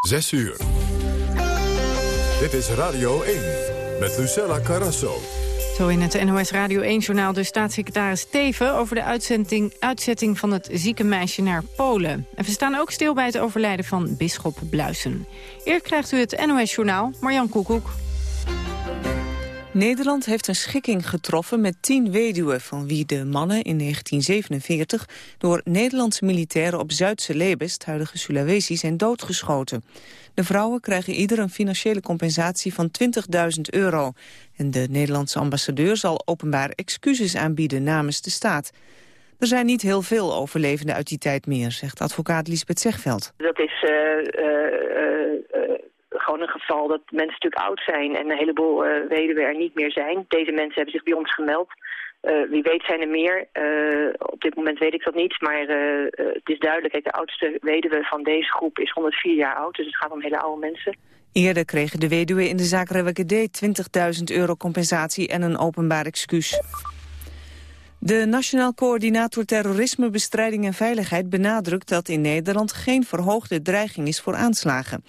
6 uur. Dit is Radio 1 met Lucella Carrasso. Zo in het NOS Radio 1-journaal de staatssecretaris Teven... over de uitzetting van het zieke meisje naar Polen. En we staan ook stil bij het overlijden van bisschop Bluisen. Eerst krijgt u het NOS-journaal, Marjan Koekoek. Nederland heeft een schikking getroffen met tien weduwen... van wie de mannen in 1947 door Nederlandse militairen op Zuidse Lebest... huidige Sulawesi, zijn doodgeschoten. De vrouwen krijgen ieder een financiële compensatie van 20.000 euro. En de Nederlandse ambassadeur zal openbaar excuses aanbieden namens de staat. Er zijn niet heel veel overlevenden uit die tijd meer, zegt advocaat Lisbeth Zegveld. Dat is uh, uh, gewoon een geval dat mensen natuurlijk oud zijn en een heleboel uh, er niet meer zijn. Deze mensen hebben zich bij ons gemeld. Uh, wie weet zijn er meer. Uh, op dit moment weet ik dat niet. Maar het is duidelijk, kijk, de oudste weduwe van deze groep is 104 jaar oud. Dus het gaat om hele oude mensen. Eerder kregen de weduwen in de zaak Rewekede 20.000 euro compensatie en een openbaar excuus. De Nationaal Coördinator Terrorisme, Bestrijding en Veiligheid benadrukt dat in Nederland geen verhoogde dreiging is voor aanslagen.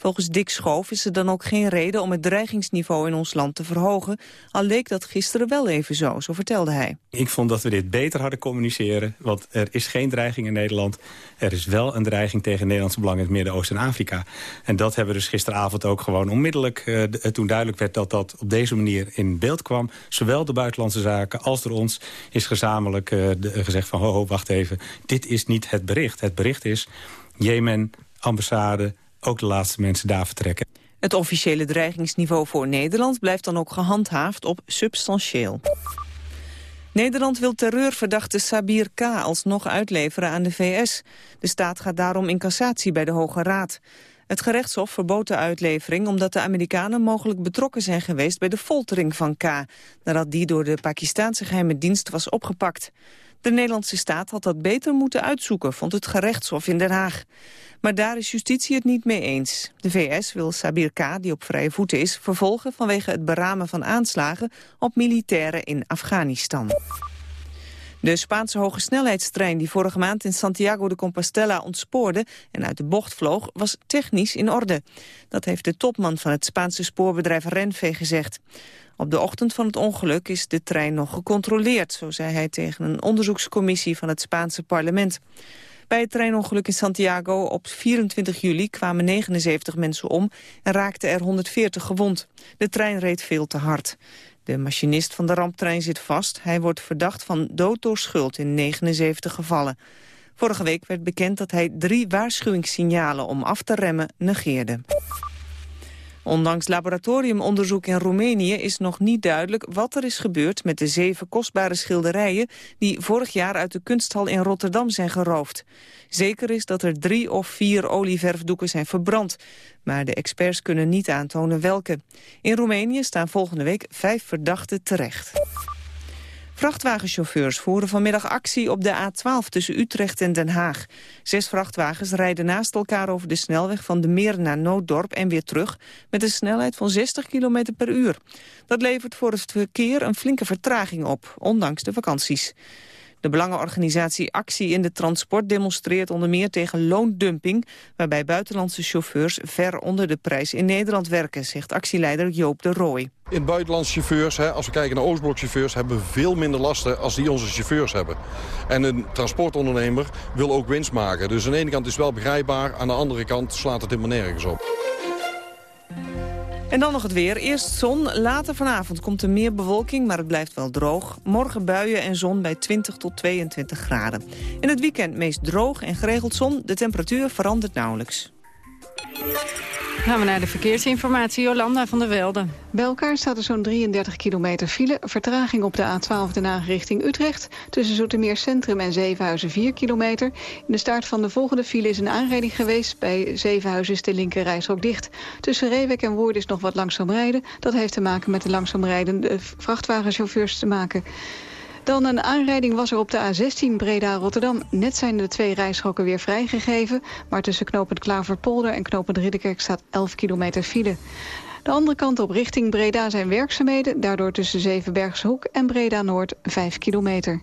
Volgens Dick Schoof is er dan ook geen reden om het dreigingsniveau in ons land te verhogen. Al leek dat gisteren wel even zo, zo vertelde hij. Ik vond dat we dit beter hadden communiceren, want er is geen dreiging in Nederland. Er is wel een dreiging tegen Nederlandse belangen in het Midden-Oosten en Afrika. En dat hebben we dus gisteravond ook gewoon onmiddellijk, uh, toen duidelijk werd dat dat op deze manier in beeld kwam. Zowel de buitenlandse zaken als door ons is gezamenlijk uh, de, gezegd van ho, ho, wacht even. Dit is niet het bericht. Het bericht is Jemen, ambassade, ook de laatste mensen daar vertrekken. Het officiële dreigingsniveau voor Nederland blijft dan ook gehandhaafd op substantieel. Nederland wil terreurverdachte Sabir K. alsnog uitleveren aan de VS. De staat gaat daarom in cassatie bij de Hoge Raad. Het gerechtshof verbood de uitlevering omdat de Amerikanen mogelijk betrokken zijn geweest bij de foltering van K. Nadat die door de Pakistanse geheime dienst was opgepakt. De Nederlandse staat had dat beter moeten uitzoeken, vond het gerechtshof in Den Haag. Maar daar is justitie het niet mee eens. De VS wil Sabir K., die op vrije voeten is, vervolgen vanwege het beramen van aanslagen op militairen in Afghanistan. De Spaanse hogesnelheidstrein die vorige maand in Santiago de Compostela ontspoorde en uit de bocht vloog, was technisch in orde. Dat heeft de topman van het Spaanse spoorbedrijf Renfe gezegd. Op de ochtend van het ongeluk is de trein nog gecontroleerd, zo zei hij tegen een onderzoekscommissie van het Spaanse parlement. Bij het treinongeluk in Santiago op 24 juli kwamen 79 mensen om en raakten er 140 gewond. De trein reed veel te hard. De machinist van de ramptrein zit vast. Hij wordt verdacht van dood door schuld in 79 gevallen. Vorige week werd bekend dat hij drie waarschuwingssignalen om af te remmen negeerde. Ondanks laboratoriumonderzoek in Roemenië is nog niet duidelijk wat er is gebeurd met de zeven kostbare schilderijen die vorig jaar uit de kunsthal in Rotterdam zijn geroofd. Zeker is dat er drie of vier olieverfdoeken zijn verbrand, maar de experts kunnen niet aantonen welke. In Roemenië staan volgende week vijf verdachten terecht. Vrachtwagenchauffeurs voeren vanmiddag actie op de A12 tussen Utrecht en Den Haag. Zes vrachtwagens rijden naast elkaar over de snelweg van de Meer naar Nooddorp en weer terug... met een snelheid van 60 km per uur. Dat levert voor het verkeer een flinke vertraging op, ondanks de vakanties. De belangenorganisatie Actie in de Transport demonstreert onder meer tegen loondumping, waarbij buitenlandse chauffeurs ver onder de prijs in Nederland werken, zegt actieleider Joop de Rooij. In buitenlandse chauffeurs, hè, als we kijken naar Oostblokchauffeurs... hebben we veel minder lasten als die onze chauffeurs hebben. En een transportondernemer wil ook winst maken. Dus aan de ene kant is het wel begrijpbaar, aan de andere kant slaat het helemaal nergens op. En dan nog het weer. Eerst zon, later vanavond komt er meer bewolking, maar het blijft wel droog. Morgen buien en zon bij 20 tot 22 graden. In het weekend meest droog en geregeld zon. De temperatuur verandert nauwelijks. Gaan we naar de verkeersinformatie, Jolanda van der Velde. Bij elkaar staat er zo'n 33 kilometer file. Vertraging op de A12 Den Haag richting Utrecht. Tussen Zoetermeer Centrum en Zevenhuizen 4 kilometer. In de start van de volgende file is een aanrijding geweest. Bij Zevenhuizen is de linker dicht. Tussen Reewek en Woerden is nog wat langzaam rijden. Dat heeft te maken met de langzaam rijdende vrachtwagenchauffeurs te maken. Dan een aanrijding was er op de A16 Breda-Rotterdam. Net zijn de twee rijstroken weer vrijgegeven... maar tussen knooppunt Klaverpolder en knooppunt Ridderkerk staat 11 kilometer file. De andere kant op richting Breda zijn werkzaamheden... daardoor tussen Zevenbergshoek en Breda-Noord 5 kilometer.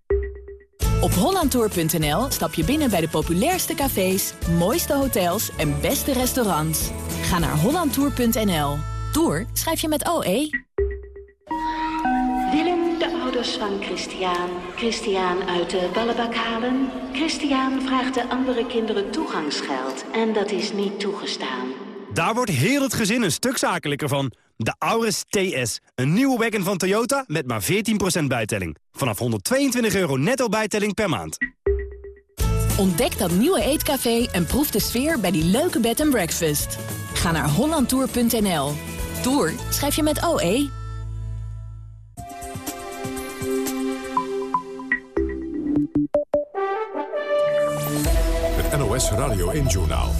Op hollandtour.nl stap je binnen bij de populairste cafés, mooiste hotels en beste restaurants. Ga naar hollandtour.nl. Tour schrijf je met OE. Willem de ouders van Christian, Christian uit de ballenbak halen. Christian vraagt de andere kinderen toegangsgeld en dat is niet toegestaan. Daar wordt heel het gezin een stuk zakelijker van. De Auris TS, een nieuwe wagon van Toyota met maar 14% bijtelling. Vanaf 122 euro netto bijtelling per maand. Ontdek dat nieuwe eetcafé en proef de sfeer bij die leuke bed and breakfast. Ga naar hollandtour.nl. Tour schrijf je met OE. Het NOS Radio 1-journaal.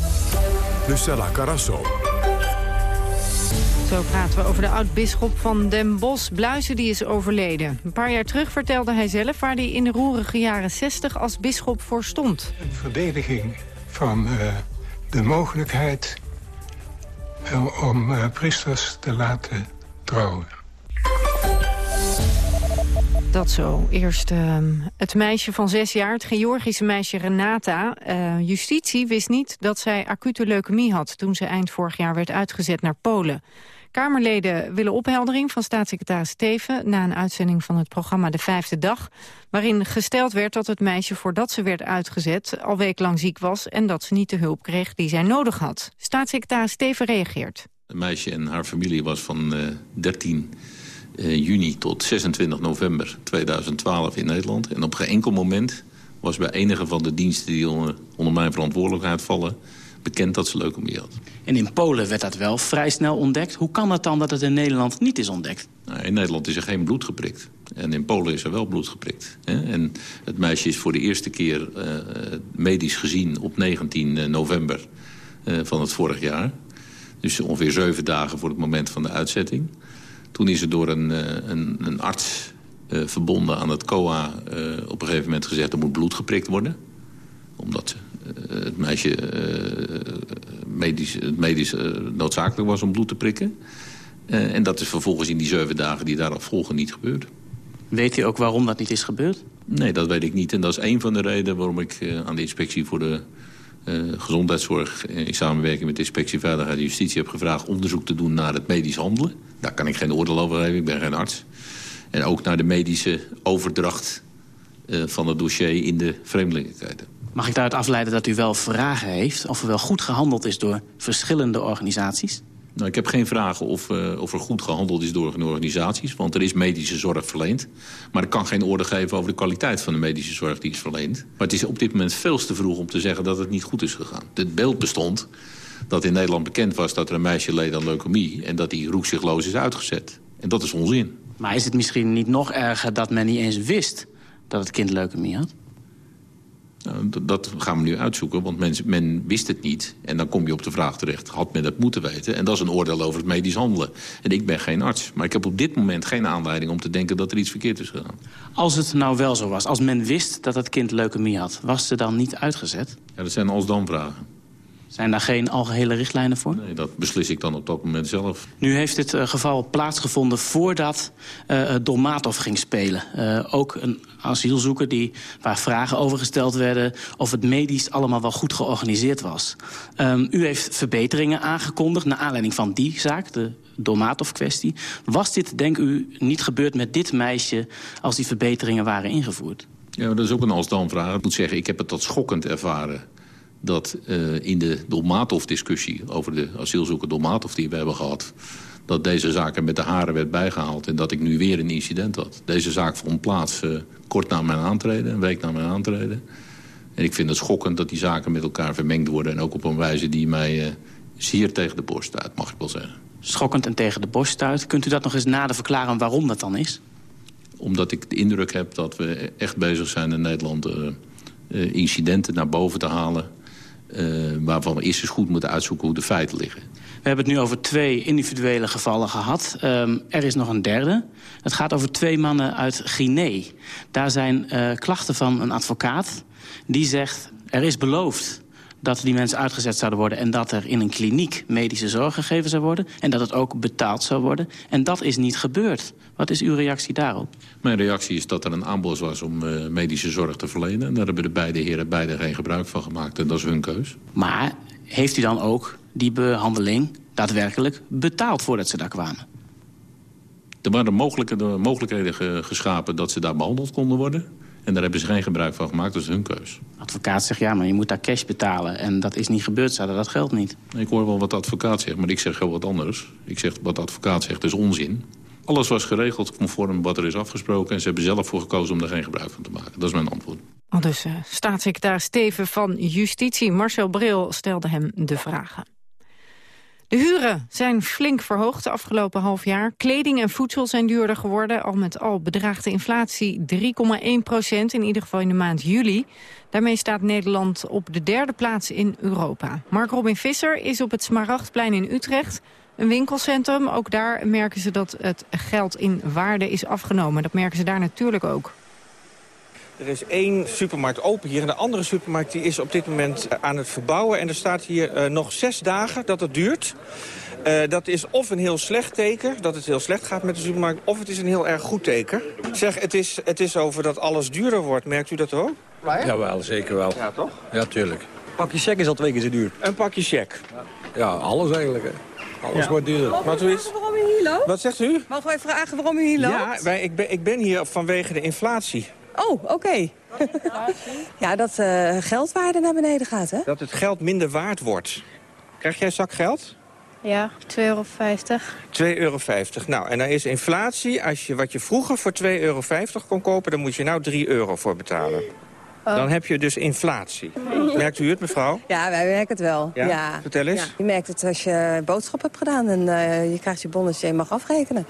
Lucella Carasso. Zo praten we over de oud-bisschop van Den Bosch, Bluizen, die is overleden. Een paar jaar terug vertelde hij zelf waar hij in de roerige jaren 60 als bisschop voor stond. Een verdediging van uh, de mogelijkheid uh, om uh, priesters te laten trouwen. Dat zo. Eerst uh, het meisje van zes jaar, het Georgische meisje Renata. Uh, justitie wist niet dat zij acute leukemie had... toen ze eind vorig jaar werd uitgezet naar Polen. Kamerleden willen opheldering van staatssecretaris Steven... na een uitzending van het programma De Vijfde Dag... waarin gesteld werd dat het meisje voordat ze werd uitgezet... al weeklang ziek was en dat ze niet de hulp kreeg die zij nodig had. Staatssecretaris Steven reageert. Het meisje en haar familie was van uh, 13 uh, juni tot 26 november 2012 in Nederland. En op geen enkel moment was bij enige van de diensten die onder mijn verantwoordelijkheid vallen bekend dat ze leukemie had. En in Polen werd dat wel vrij snel ontdekt. Hoe kan het dan dat het in Nederland niet is ontdekt? Nou, in Nederland is er geen bloed geprikt. En in Polen is er wel bloed geprikt. Hè? En het meisje is voor de eerste keer uh, medisch gezien op 19 november uh, van het vorig jaar. Dus ongeveer zeven dagen voor het moment van de uitzetting. Toen is er door een, een, een arts verbonden aan het COA op een gegeven moment gezegd... er moet bloed geprikt worden. Omdat ze het meisje uh, medisch, medisch uh, noodzakelijk was om bloed te prikken. En dat is vervolgens in die zeven dagen die daarop volgen niet gebeurd. Weet u ook waarom dat niet is gebeurd? Nee, dat weet ik niet. En dat is een van de redenen waarom ik aan de inspectie voor de gezondheidszorg... in samenwerking met de inspectie Veiligheid en Justitie heb gevraagd... onderzoek te doen naar het medisch handelen. Daar kan ik geen oordeel over geven, ik ben geen arts. En ook naar de medische overdracht van het dossier in de vreemdelingenketen. Mag ik daaruit afleiden dat u wel vragen heeft... of er wel goed gehandeld is door verschillende organisaties? Nou, ik heb geen vragen of, uh, of er goed gehandeld is door organisaties... want er is medische zorg verleend. Maar ik kan geen oordeel geven over de kwaliteit van de medische zorg die is verleend. Maar het is op dit moment veel te vroeg om te zeggen dat het niet goed is gegaan. Het beeld bestond dat in Nederland bekend was dat er een meisje leed aan leukemie... en dat die roekzichtloos is uitgezet. En dat is onzin. Maar is het misschien niet nog erger dat men niet eens wist dat het kind leukemie had? Nou, dat gaan we nu uitzoeken, want men, men, wist het niet. En dan kom je op de vraag terecht, had men het moeten weten? En dat is een oordeel over het medisch handelen. En ik ben geen arts, maar ik heb op dit moment geen aanleiding... om te denken dat er iets verkeerd is gegaan. Als het nou wel zo was, als men wist dat het kind leukemie had... was ze dan niet uitgezet? Ja, dat zijn als-dan vragen. Zijn daar geen algehele richtlijnen voor? Nee, dat beslis ik dan op dat moment zelf. Nu heeft dit uh, geval plaatsgevonden voordat uh, Dolmatov ging spelen. Uh, ook een asielzoeker die, waar vragen over gesteld werden... of het medisch allemaal wel goed georganiseerd was. Um, u heeft verbeteringen aangekondigd naar aanleiding van die zaak... de Dolmatov-kwestie. Was dit, denk u, niet gebeurd met dit meisje... als die verbeteringen waren ingevoerd? Ja, dat is ook een als-dan-vraag. Ik moet zeggen, ik heb het tot schokkend ervaren dat uh, in de Dolmatov-discussie... over de asielzoeker Dolmatov die we hebben gehad... dat deze zaak er met de haren werd bijgehaald... en dat ik nu weer een incident had. Deze zaak vond plaats uh, kort na mijn aantreden, een week na mijn aantreden. En ik vind het schokkend dat die zaken met elkaar vermengd worden... en ook op een wijze die mij uh, zeer tegen de borst stuit, mag ik wel zeggen. Schokkend en tegen de borst stuit. Kunt u dat nog eens nader verklaren waarom dat dan is? Omdat ik de indruk heb dat we echt bezig zijn in Nederland... incidenten naar boven te halen waarvan we eerst eens goed moeten uitzoeken hoe de feiten liggen. We hebben het nu over twee individuele gevallen gehad. Um, er is nog een derde. Het gaat over twee mannen uit Guinea. Daar zijn uh, klachten van een advocaat. Die zegt, er is beloofd dat die mensen uitgezet zouden worden... en dat er in een kliniek medische zorg gegeven zou worden... en dat het ook betaald zou worden. En dat is niet gebeurd. Wat is uw reactie daarop? Mijn reactie is dat er een aanbod was om uh, medische zorg te verlenen. En daar hebben de beide heren beide geen gebruik van gemaakt. En dat is hun keus. Maar heeft u dan ook die behandeling daadwerkelijk betaald voordat ze daar kwamen? Er waren mogelijke, de mogelijkheden geschapen dat ze daar behandeld konden worden. En daar hebben ze geen gebruik van gemaakt, dat is hun keus. De advocaat zegt, ja, maar je moet daar cash betalen. En dat is niet gebeurd, ze dat geld niet. Ik hoor wel wat de advocaat zegt, maar ik zeg heel wat anders. Ik zeg, wat de advocaat zegt is onzin. Alles was geregeld conform wat er is afgesproken... en ze hebben zelf voor gekozen om daar geen gebruik van te maken. Dat is mijn antwoord. Al dus uh, staatssecretaris Steven van Justitie, Marcel Bril, stelde hem de vragen. De huren zijn flink verhoogd de afgelopen half jaar. Kleding en voedsel zijn duurder geworden. Al met al bedraagt de inflatie 3,1 procent, in ieder geval in de maand juli. Daarmee staat Nederland op de derde plaats in Europa. Mark Robin Visser is op het Smaragdplein in Utrecht. Een winkelcentrum, ook daar merken ze dat het geld in waarde is afgenomen. Dat merken ze daar natuurlijk ook. Er is één supermarkt open hier en de andere supermarkt die is op dit moment eh, aan het verbouwen. En er staat hier uh, nog zes dagen dat het duurt. Uh, dat is of een heel slecht teken, dat het heel slecht gaat met de supermarkt... of het is een heel erg goed teken. Zeg, het is, het is over dat alles duurder wordt. Merkt u dat ook? Ja, wel, zeker wel. Ja, toch? Ja, tuurlijk. Een pakje check is al twee keer zo duur. Een pakje check? Ja, alles eigenlijk. Hè. Alles wordt duurder. Wat, u waarom u hier loopt? Wat zegt u? Mag wij vragen waarom u hier loopt? Ja, wij, ik, ben, ik ben hier vanwege de inflatie. Oh, oké. Okay. ja, dat uh, geldwaarde naar beneden gaat, hè? Dat het geld minder waard wordt. Krijg jij zak geld? Ja, 2,50 euro. 2,50 euro. Nou, en dan is inflatie, als je wat je vroeger voor 2,50 euro kon kopen... dan moet je nou 3 euro voor betalen. Oh. Dan heb je dus inflatie. Merkt u het, mevrouw? Ja, wij merken het wel. Ja? ja. Vertel eens. Ja. Je merkt het als je boodschap hebt gedaan en uh, je krijgt je bonnetje en je mag afrekenen.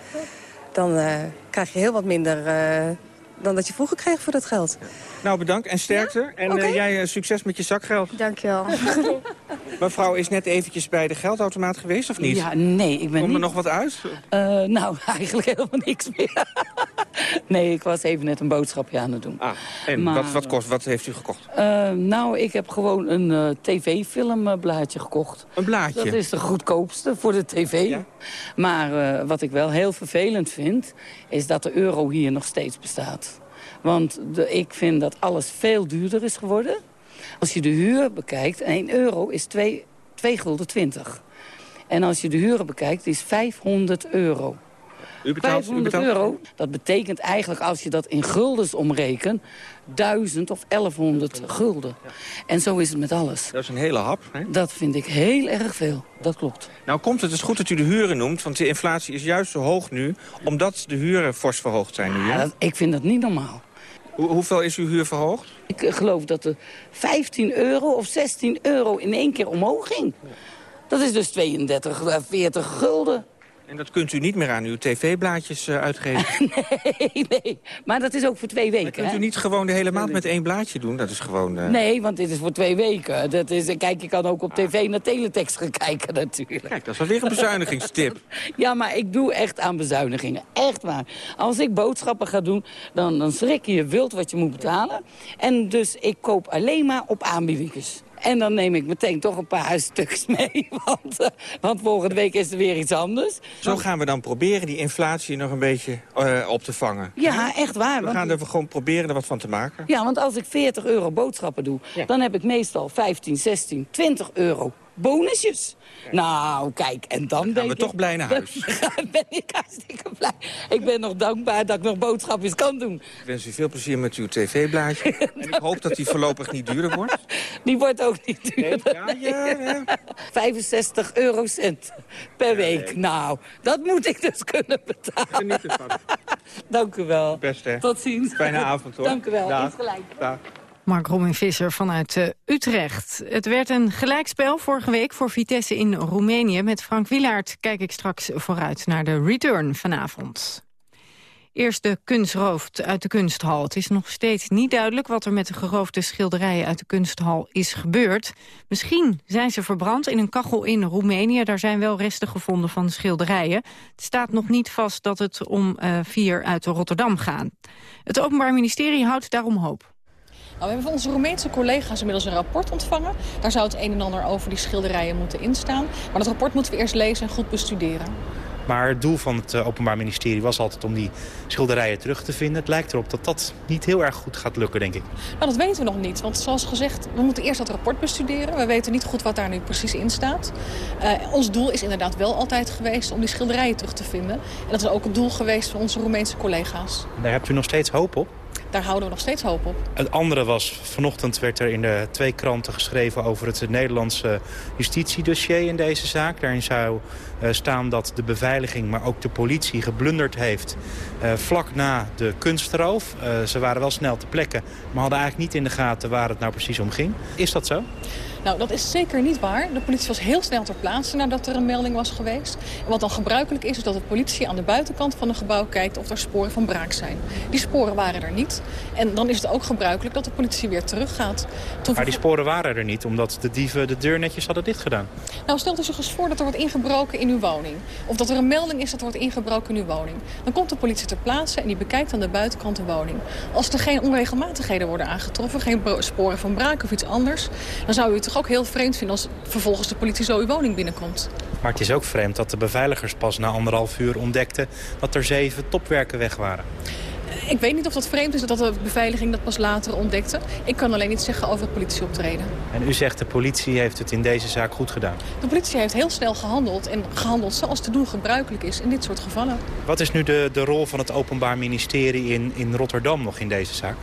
Dan uh, krijg je heel wat minder... Uh, dan dat je vroeger kreeg voor dat geld. Nou, bedankt en sterkte. Ja? En okay. uh, jij uh, succes met je zakgeld. Dankjewel. Mevrouw is net eventjes bij de geldautomaat geweest, of niet? Ja, nee, ik ben Komt er niet... nog wat uit? Uh, nou, eigenlijk helemaal niks meer. nee, ik was even net een boodschapje aan het doen. Ah, en maar, wat, wat, kost, wat heeft u gekocht? nou, ik heb gewoon een tv-filmblaadje gekocht. Een blaadje? Dat is de goedkoopste voor de tv. Ja? Maar wat ik wel heel vervelend vind, is dat de euro hier nog steeds bestaat. Want de, ik vind dat alles veel duurder is geworden. Als je de huur bekijkt, 1 euro is 2, 2 gulden 20. En als je de huren bekijkt, is 500 euro. U betaalt, 500 u betaalt... euro, dat betekent eigenlijk als je dat in guldens omrekent... 1000 of 1100 gulden. En zo is het met alles. Dat is een hele hap. Hè? Dat vind ik heel erg veel. Dat klopt. Nou komt het, het is goed dat u de huren noemt, want de inflatie is juist zo hoog nu... omdat de huren fors verhoogd zijn nu. Ja, dat, ik vind dat niet normaal. Hoe, hoeveel is uw huur verhoogd? Ik geloof dat er 15 euro of 16 euro in één keer omhoog ging. Dat is dus 32, 40 gulden. En dat kunt u niet meer aan uw tv-blaadjes uh, uitgeven? nee, nee. Maar dat is ook voor twee weken. Maar kunt u niet gewoon de hele maand met één blaadje doen? Dat is gewoon... Uh... Nee, want dit is voor twee weken. Dat is, kijk, je kan ook op tv naar teletext gaan kijken natuurlijk. Kijk, dat is wel weer een bezuinigingstip. ja, maar ik doe echt aan bezuinigingen. Echt waar. Als ik boodschappen ga doen, dan, dan schrik je je wild wat je moet betalen. En dus ik koop alleen maar op aanbiedingjes. En dan neem ik meteen toch een paar huisstukjes mee. Want, uh, want volgende week is er weer iets anders. Zo gaan we dan proberen die inflatie nog een beetje uh, op te vangen. Ja, echt waar. We want... gaan er gewoon proberen er wat van te maken. Ja, want als ik 40 euro boodschappen doe... Ja. dan heb ik meestal 15, 16, 20 euro bonusjes. Nou, kijk, en dan, dan ben we ik, toch blij naar huis. Ben ik hartstikke blij. Ik ben nog dankbaar dat ik nog boodschapjes kan doen. Ik wens u veel plezier met uw tv-blaadje. en ik hoop dat die voorlopig niet duurder wordt. Die wordt ook niet duurder. Nee, ja, ja, ja. 65 eurocent per week. Nee. Nou, dat moet ik dus kunnen betalen. Geniet ervan. Dank u wel. Best, hè. Tot ziens. Fijne avond, hoor. Dank u wel. Dag. gelijk. Dag. Mark Robin Visser vanuit uh, Utrecht. Het werd een gelijkspel vorige week voor Vitesse in Roemenië. Met Frank Wielaert kijk ik straks vooruit naar de return vanavond. Eerste kunstroof uit de kunsthal. Het is nog steeds niet duidelijk wat er met de geroofde schilderijen uit de kunsthal is gebeurd. Misschien zijn ze verbrand in een kachel in Roemenië. Daar zijn wel resten gevonden van de schilderijen. Het staat nog niet vast dat het om uh, vier uit Rotterdam gaat. Het Openbaar Ministerie houdt daarom hoop. Nou, we hebben van onze Roemeense collega's inmiddels een rapport ontvangen. Daar zou het een en ander over die schilderijen moeten instaan. Maar dat rapport moeten we eerst lezen en goed bestuderen. Maar het doel van het eh, Openbaar Ministerie was altijd om die schilderijen terug te vinden. Het lijkt erop dat dat niet heel erg goed gaat lukken, denk ik. Nou, dat weten we nog niet. Want zoals gezegd, we moeten eerst dat rapport bestuderen. We weten niet goed wat daar nu precies in staat. Uh, ons doel is inderdaad wel altijd geweest om die schilderijen terug te vinden. En dat is ook het doel geweest van onze Roemeense collega's. daar hebt u nog steeds hoop op? Daar houden we nog steeds hoop op. Het andere was, vanochtend werd er in de twee kranten geschreven... over het Nederlandse justitiedossier in deze zaak. Daarin zou uh, staan dat de beveiliging, maar ook de politie geblunderd heeft... Uh, vlak na de kunstroof. Uh, ze waren wel snel te plekken, maar hadden eigenlijk niet in de gaten waar het nou precies om ging. Is dat zo? Nou, dat is zeker niet waar. De politie was heel snel ter plaatse nadat er een melding was geweest. En wat dan gebruikelijk is, is dat de politie aan de buitenkant van een gebouw kijkt of er sporen van braak zijn. Die sporen waren er niet. En dan is het ook gebruikelijk dat de politie weer teruggaat. Toen maar die sporen waren er niet, omdat de dieven de deur netjes hadden dichtgedaan. Nou, stelt u zich eens voor dat er wordt ingebroken in uw woning. Of dat er een melding is dat er wordt ingebroken in uw woning. Dan komt de politie ter plaatse en die bekijkt aan de buitenkant de woning. Als er geen onregelmatigheden worden aangetroffen, geen sporen van braak of iets anders... dan zou u het ook heel vreemd vinden als vervolgens de politie zo uw woning binnenkomt. Maar het is ook vreemd dat de beveiligers pas na anderhalf uur ontdekten dat er zeven topwerken weg waren. Ik weet niet of dat vreemd is dat de beveiliging dat pas later ontdekte. Ik kan alleen niet zeggen over het politieoptreden. En u zegt de politie heeft het in deze zaak goed gedaan? De politie heeft heel snel gehandeld en gehandeld zoals te doen gebruikelijk is in dit soort gevallen. Wat is nu de, de rol van het Openbaar Ministerie in, in Rotterdam nog in deze zaak?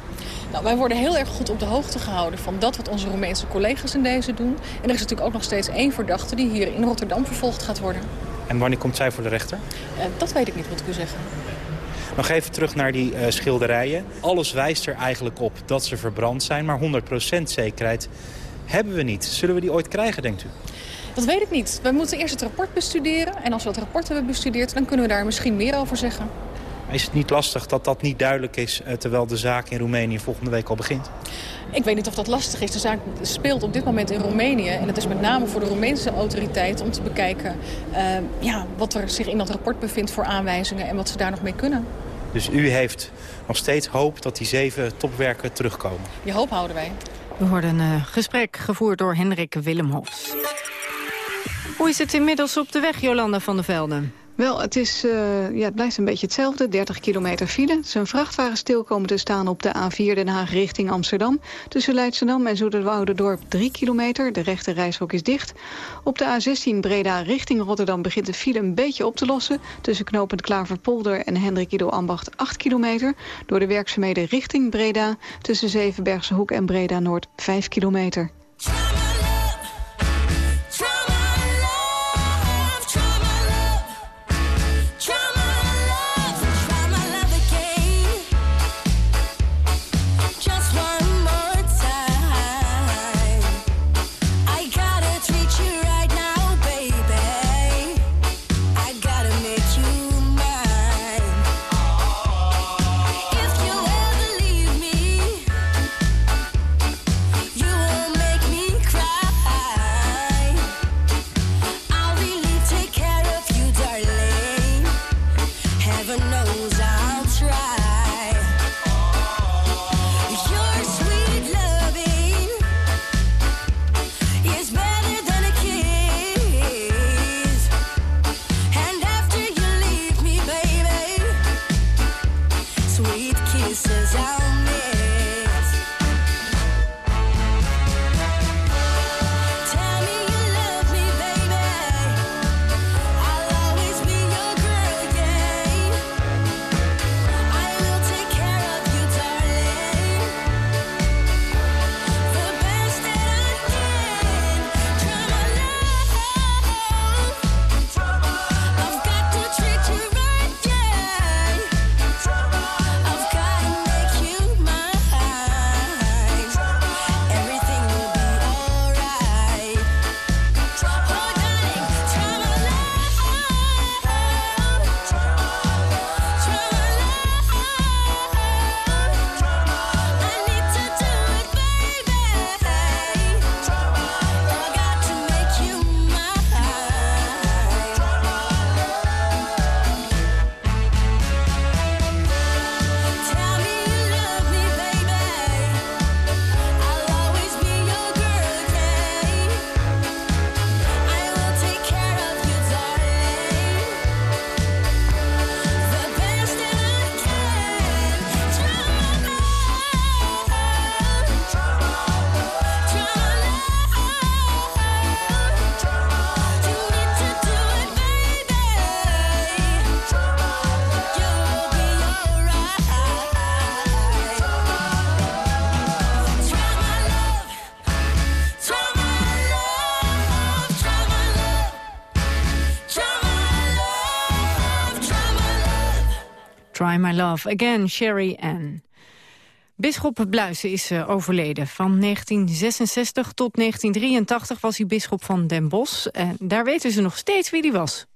Nou, wij worden heel erg goed op de hoogte gehouden van dat wat onze Roemeense collega's in deze doen. En er is natuurlijk ook nog steeds één verdachte die hier in Rotterdam vervolgd gaat worden. En wanneer komt zij voor de rechter? Uh, dat weet ik niet, moet ik u zeggen. Nog even terug naar die uh, schilderijen. Alles wijst er eigenlijk op dat ze verbrand zijn, maar 100% zekerheid hebben we niet. Zullen we die ooit krijgen, denkt u? Dat weet ik niet. We moeten eerst het rapport bestuderen. En als we het rapport hebben bestudeerd, dan kunnen we daar misschien meer over zeggen. Is het niet lastig dat dat niet duidelijk is... Uh, terwijl de zaak in Roemenië volgende week al begint? Ik weet niet of dat lastig is. De zaak speelt op dit moment in Roemenië. En het is met name voor de Roemeense autoriteit om te bekijken... Uh, ja, wat er zich in dat rapport bevindt voor aanwijzingen... en wat ze daar nog mee kunnen. Dus u heeft nog steeds hoop dat die zeven topwerken terugkomen? Die hoop houden wij. We hoorden een uh, gesprek gevoerd door Hendrik Willemhofs. Hoe is het inmiddels op de weg, Jolanda van der Velden? Wel, het, is, uh, ja, blijft een beetje hetzelfde. 30 kilometer file. Een vrachtwagen stil komen te staan op de A4 Den Haag richting Amsterdam. Tussen Leidschendam en Zoeterwouderdorp 3 kilometer. De rechte reishok is dicht. Op de A16 Breda richting Rotterdam begint de file een beetje op te lossen. Tussen knopend Klaverpolder en Hendrik Ido Ambacht 8 kilometer. Door de werkzaamheden richting Breda. Tussen Zevenbergse Hoek en Breda Noord 5 kilometer. Try My Love Again, Sherry Ann. Bisschop Bluisen is uh, overleden. Van 1966 tot 1983 was hij bisschop van Den Bosch. En daar weten ze nog steeds wie hij was.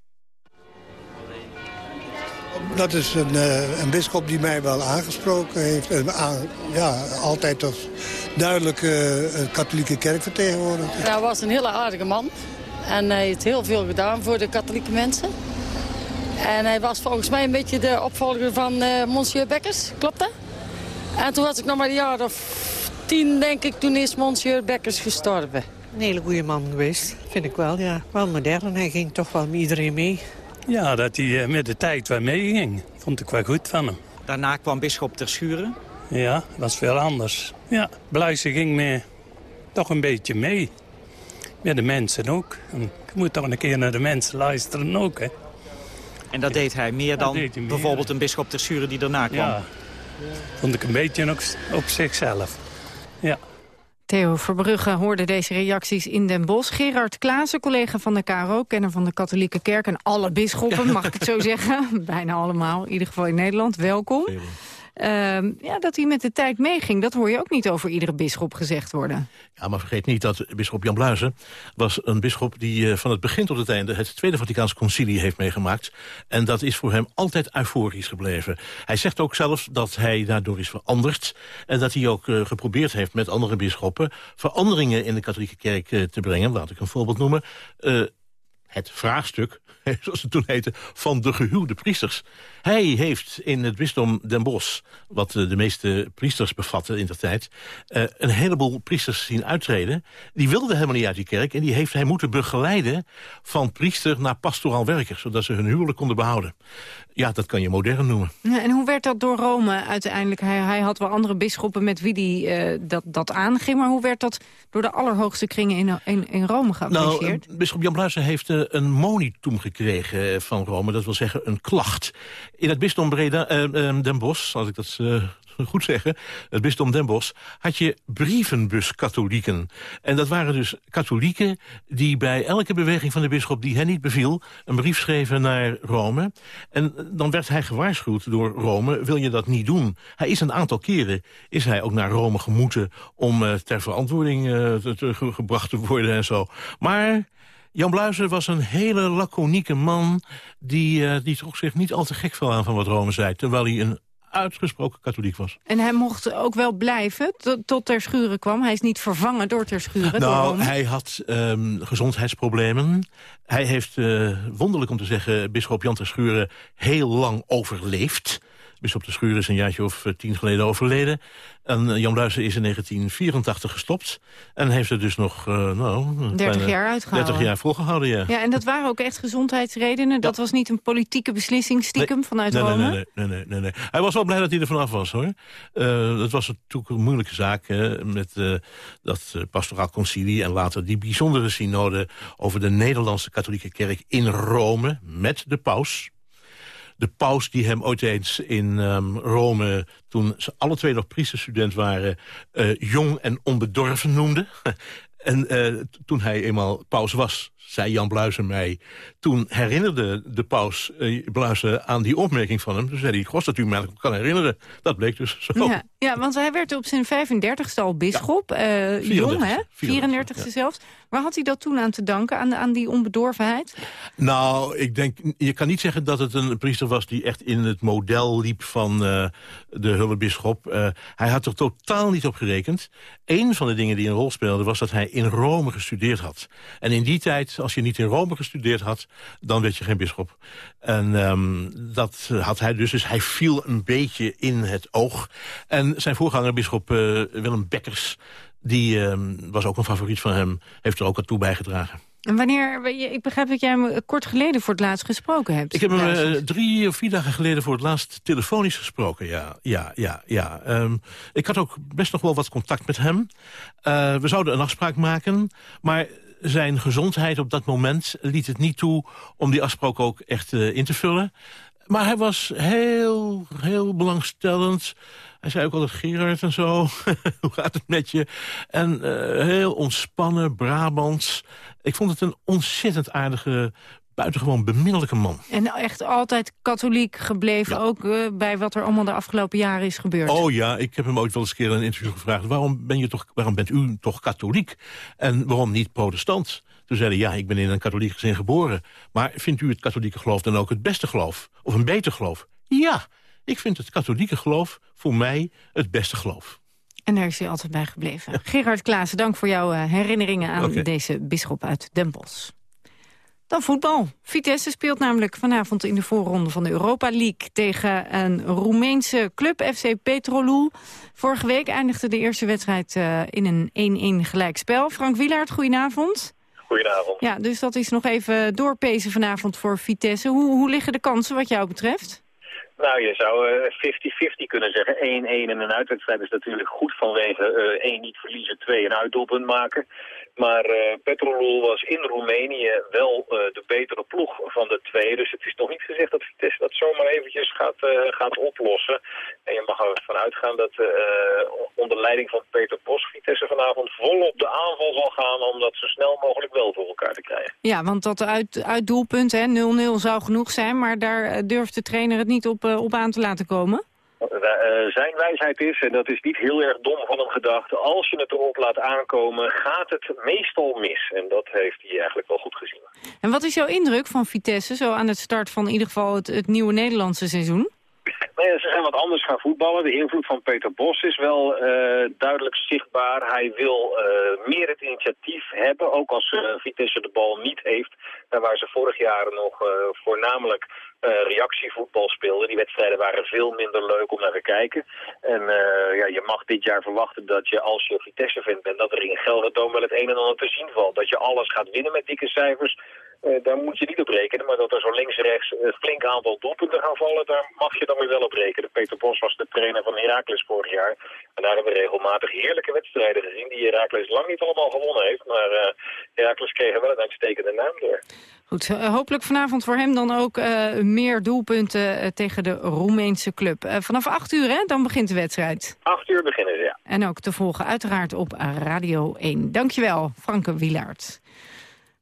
Dat is een, uh, een bisschop die mij wel aangesproken heeft. En aan, ja, altijd toch duidelijk uh, een katholieke kerk vertegenwoordigd. Hij was een hele aardige man. En hij heeft heel veel gedaan voor de katholieke mensen. En hij was volgens mij een beetje de opvolger van uh, Monsieur Bekkers. Klopt dat? En toen was ik nog maar een jaar of tien, denk ik. Toen is Monsieur Bekkers gestorven. Een hele goede man geweest, vind ik wel. Ja. Wel modern. Hij ging toch wel met iedereen mee. Ja, dat hij met de tijd wel meeging. Vond ik wel goed van hem. Daarna kwam bisschop ter Schuren. Ja, dat was veel anders. Ja, Bluisen ging me toch een beetje mee. Met de mensen ook. En je moet toch een keer naar de mensen luisteren ook, hè. En dat deed hij meer dan hij meer. bijvoorbeeld een bisschop ter Schuren die daarna kwam? Ja, vond ik een beetje op, op zichzelf. Ja. Theo Verbrugge hoorde deze reacties in Den Bosch. Gerard Klaassen, collega van de KRO, kenner van de katholieke kerk... en alle bisschoppen, mag ik het zo zeggen. Bijna allemaal, in ieder geval in Nederland. Welkom. Ja, dat hij met de tijd meeging, dat hoor je ook niet over iedere bisschop gezegd worden. Ja, maar vergeet niet dat bisschop Jan Bluizen was een bisschop die uh, van het begin tot het einde het Tweede Vaticaans Concilie heeft meegemaakt. En dat is voor hem altijd euforisch gebleven. Hij zegt ook zelfs dat hij daardoor is veranderd. En dat hij ook uh, geprobeerd heeft met andere bisschoppen veranderingen in de katholieke kerk uh, te brengen. Laat ik een voorbeeld noemen. Het vraagstuk zoals het toen heette, van de gehuwde priesters. Hij heeft in het bisdom Den Bosch, wat de meeste priesters bevatte in de tijd... Uh, een heleboel priesters zien uittreden. Die wilden helemaal niet uit die kerk en die heeft hij moeten begeleiden... van priester naar pastoraal werker, zodat ze hun huwelijk konden behouden. Ja, dat kan je modern noemen. Ja, en hoe werd dat door Rome uiteindelijk? Hij, hij had wel andere bisschoppen met wie hij uh, dat, dat aanging... maar hoe werd dat door de allerhoogste kringen in, in, in Rome geapprecieerd? Nou, bisschop Jan Bluizen heeft uh, een monitum gekregen van Rome. Dat wil zeggen een klacht. In het bisdom Breda, uh, Den Bosch, als ik dat goed zeggen, het bisdom Den Bosch, had je brievenbuskatholieken. En dat waren dus katholieken die bij elke beweging van de bisschop die hen niet beviel, een brief schreven naar Rome. En dan werd hij gewaarschuwd door Rome, wil je dat niet doen? Hij is een aantal keren, is hij ook naar Rome gemoeten om ter verantwoording gebracht te worden en zo. Maar... Jan Bluizen was een hele laconieke man... die, uh, die toch zich niet al te gek viel aan van wat Rome zei... terwijl hij een uitgesproken katholiek was. En hij mocht ook wel blijven tot ter schuren kwam? Hij is niet vervangen door ter schuren? Nou, hij had um, gezondheidsproblemen. Hij heeft, uh, wonderlijk om te zeggen, bisschop Jan ter Schuren heel lang overleefd. Bisschop de Schuur is een jaartje of tien geleden overleden. En Jan Bluizen is in 1984 gestopt. En heeft er dus nog uh, nou, 30 jaar uitgehouden. 30 jaar volgehouden, ja. Ja, en dat waren ook echt gezondheidsredenen? Dat was niet een politieke beslissing stiekem nee, vanuit nee, Rome? Nee nee, nee, nee, nee, Hij was wel blij dat hij er vanaf was, hoor. Uh, dat was natuurlijk een moeilijke zaak, hè, met uh, dat pastoraal concilie... en later die bijzondere synode over de Nederlandse katholieke kerk in Rome... met de paus, de paus die hem ooit eens in um, Rome... toen ze alle twee nog priesterstudent waren... Uh, jong en onbedorven noemde. en uh, toen hij eenmaal paus was, zei Jan Bluizen mij... toen herinnerde de paus Bluizen aan die opmerking van hem. Toen zei hij, god dat u mij kan herinneren. Dat bleek dus zo. Ja, ja want hij werd op zijn 35ste al bisschop. Ja. Uh, jong, hè? 34ste ja. zelfs. Waar had hij dat toen aan te danken, aan, aan die onbedorvenheid? Nou, ik denk, je kan niet zeggen dat het een priester was... die echt in het model liep van uh, de hullebisschop. Uh, hij had er totaal niet op gerekend. Eén van de dingen die een rol speelde... was dat hij in Rome gestudeerd had. En in die tijd, als je niet in Rome gestudeerd had... dan werd je geen bisschop. En um, dat had hij dus. Dus hij viel een beetje in het oog. En zijn voorganger, bisschop uh, Willem Bekkers... die uh, was ook een favoriet van hem, heeft er ook aan toe bijgedragen. En wanneer, ik begrijp dat jij hem kort geleden voor het laatst gesproken hebt. Ik heb hem uh, drie of vier dagen geleden voor het laatst telefonisch gesproken, ja. ja, ja, ja. Um, ik had ook best nog wel wat contact met hem. Uh, we zouden een afspraak maken, maar zijn gezondheid op dat moment liet het niet toe om die afspraak ook echt uh, in te vullen. Maar hij was heel, heel belangstellend. Hij zei ook altijd Gerard en zo. Hoe gaat het met je? En uh, heel ontspannen, Brabants. Ik vond het een ontzettend aardige buitengewoon bemiddelijke man. En echt altijd katholiek gebleven, ook eh, bij wat er allemaal de afgelopen jaren is gebeurd. Oh ja, ik heb hem ooit wel eens een keer in een interview gevraagd... waarom, ben je toch, waarom bent u toch katholiek en waarom niet protestant? Toen zeiden ja, ik ben in een katholiek gezin geboren. Maar vindt u het katholieke geloof dan ook het beste geloof? Of een beter geloof? Ja, ik vind het katholieke geloof voor mij het beste geloof. En daar is hij altijd bij gebleven. Gerard Klaassen, dank voor jouw eh, herinneringen aan deze bisschop uit Den Bosch. Dan voetbal. Vitesse speelt namelijk vanavond in de voorronde van de Europa League... tegen een Roemeense club, FC Petrolul. Vorige week eindigde de eerste wedstrijd uh, in een 1-1 gelijkspel. Frank Wielaert, goedenavond. Goedenavond. Ja, dus dat is nog even doorpezen vanavond voor Vitesse. Hoe, hoe liggen de kansen wat jou betreft? Nou, je zou 50-50 uh, kunnen zeggen. 1-1 in een uitwedstrijd is natuurlijk goed vanwege uh, 1 niet verliezen, 2 een uitdoelpunt maken. Maar uh, Petrolul was in Roemenië wel uh, de betere ploeg van de twee. Dus het is nog niet gezegd dat Vitesse dat zomaar eventjes gaat, uh, gaat oplossen. En je mag ervan uitgaan dat onder leiding van Peter Bos Vitesse vanavond volop de aanval zal gaan... om dat zo snel mogelijk wel voor elkaar te krijgen. Ja, want dat uit, uitdoelpunt, 0-0, zou genoeg zijn. Maar daar durft de trainer het niet op, op aan te laten komen? Uh, zijn wijsheid is, en dat is niet heel erg dom van hem gedacht... als je het erop laat aankomen, gaat het meestal mis. En dat heeft hij eigenlijk wel goed gezien. En wat is jouw indruk van Vitesse, zo aan het start van in ieder geval het, het nieuwe Nederlandse seizoen? Ze zijn wat anders gaan voetballen. De invloed van Peter Bos is wel uh, duidelijk zichtbaar. Hij wil uh, meer het initiatief hebben, ook als uh, Vitesse de bal niet heeft. Daar waar ze vorig jaar nog voornamelijk reactievoetbal speelden. Die wedstrijden waren veel minder leuk om naar te kijken. En ja, je mag dit jaar verwachten dat je als je Vitesse-fan bent... dat er in Gelderdoom wel het een en ander te zien valt. Dat je alles gaat winnen met dikke cijfers... Uh, daar moet je niet op rekenen, maar dat er zo links-rechts een flink aantal doelpunten gaan vallen, daar mag je dan weer wel op rekenen. Peter Bos was de trainer van Heracles vorig jaar. En daar hebben we regelmatig heerlijke wedstrijden gezien die Heracles lang niet allemaal gewonnen heeft. Maar uh, Heracles kregen wel een uitstekende naam door. Goed, uh, hopelijk vanavond voor hem dan ook meer doelpunten tegen de Roemeense club. vanaf 8 uur, hè? Dan begint de wedstrijd. 8 uur beginnen ze, ja. En ook te volgen uiteraard op Radio 1. Dankjewel, Franke Wielaert.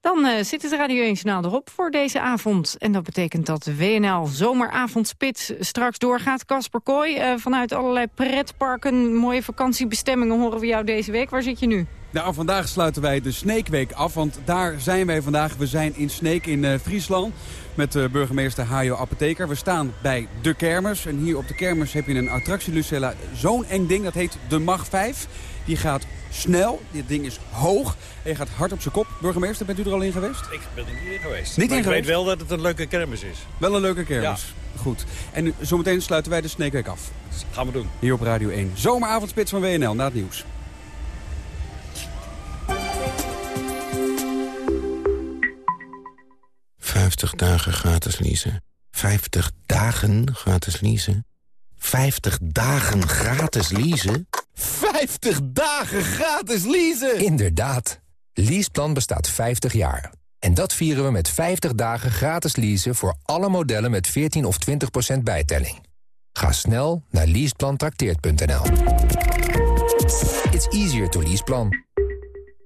Dan uh, zit het Radio 1 Journaal erop voor deze avond. En dat betekent dat de WNL Zomeravondspits straks doorgaat. Casper Kooi, uh, vanuit allerlei pretparken, mooie vakantiebestemmingen horen we jou deze week. Waar zit je nu? Nou, vandaag sluiten wij de Sneekweek af, want daar zijn wij vandaag. We zijn in Sneek in uh, Friesland met burgemeester Hajo Apotheker. We staan bij de kermis en hier op de kermis heb je een attractie, Lucella. Zo'n eng ding, dat heet de Mag 5. Die gaat snel, dit ding is hoog en je gaat hard op zijn kop. Burgemeester, bent u er al in geweest? Ik ben er niet in geweest. Niet maar in ik geweest? weet wel dat het een leuke kermis is. Wel een leuke kermis. Ja. Goed. En zometeen sluiten wij de Sneekweek af. Dat gaan we doen. Hier op Radio 1. Zomeravondspits van WNL, na het nieuws. Vijftig dagen gratis leasen. 50 dagen gratis leasen. 50 dagen gratis leasen? 50 dagen gratis leasen! Inderdaad. Leaseplan bestaat 50 jaar. En dat vieren we met 50 dagen gratis leasen voor alle modellen met 14 of 20% bijtelling. Ga snel naar leaseplantrakteert.nl. It's easier to leaseplan.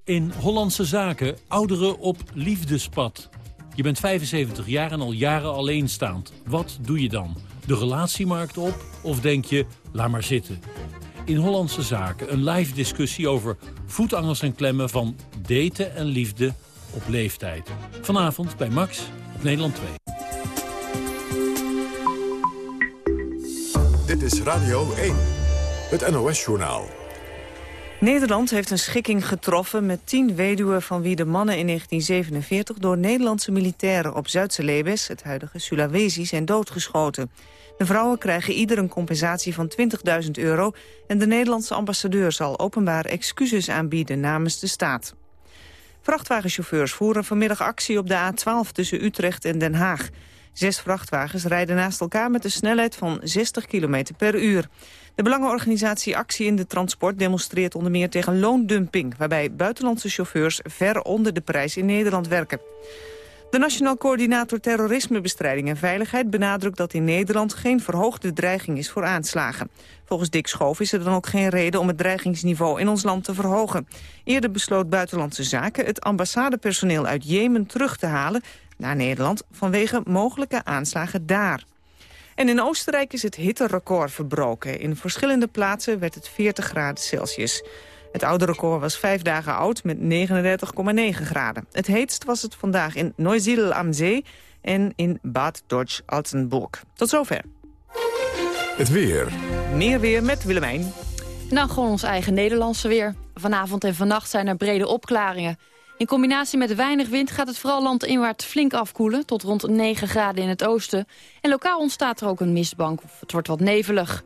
In Hollandse Zaken ouderen op liefdespad. Je bent 75 jaar en al jaren alleenstaand. Wat doe je dan? De relatiemarkt op of denk je, laat maar zitten? In Hollandse Zaken een live discussie over voetangels en klemmen van daten en liefde op leeftijd. Vanavond bij Max op Nederland 2. Dit is Radio 1, het NOS-journaal. Nederland heeft een schikking getroffen met tien weduwen... van wie de mannen in 1947 door Nederlandse militairen op Zuid-Celebes... het huidige Sulawesi, zijn doodgeschoten. De vrouwen krijgen ieder een compensatie van 20.000 euro... en de Nederlandse ambassadeur zal openbaar excuses aanbieden namens de staat. Vrachtwagenchauffeurs voeren vanmiddag actie op de A12 tussen Utrecht en Den Haag. Zes vrachtwagens rijden naast elkaar met een snelheid van 60 km per uur. De belangenorganisatie Actie in de Transport demonstreert onder meer tegen loondumping... waarbij buitenlandse chauffeurs ver onder de prijs in Nederland werken. De Nationaal Coördinator Terrorismebestrijding en Veiligheid benadrukt dat in Nederland geen verhoogde dreiging is voor aanslagen. Volgens Dick Schoof is er dan ook geen reden om het dreigingsniveau in ons land te verhogen. Eerder besloot Buitenlandse Zaken het ambassadepersoneel uit Jemen terug te halen, naar Nederland vanwege mogelijke aanslagen daar. En in Oostenrijk is het hitterecord verbroken. In verschillende plaatsen werd het 40 graden Celsius. Het oude record was vijf dagen oud met 39,9 graden. Het heetst was het vandaag in Neusiedl am Zee en in Bad Dodge-Altenburg. Tot zover. Het weer. Meer weer met Willemijn. Nou, gewoon ons eigen Nederlandse weer. Vanavond en vannacht zijn er brede opklaringen. In combinatie met weinig wind gaat het vooral landinwaarts flink afkoelen... tot rond 9 graden in het oosten. En lokaal ontstaat er ook een mistbank of het wordt wat nevelig.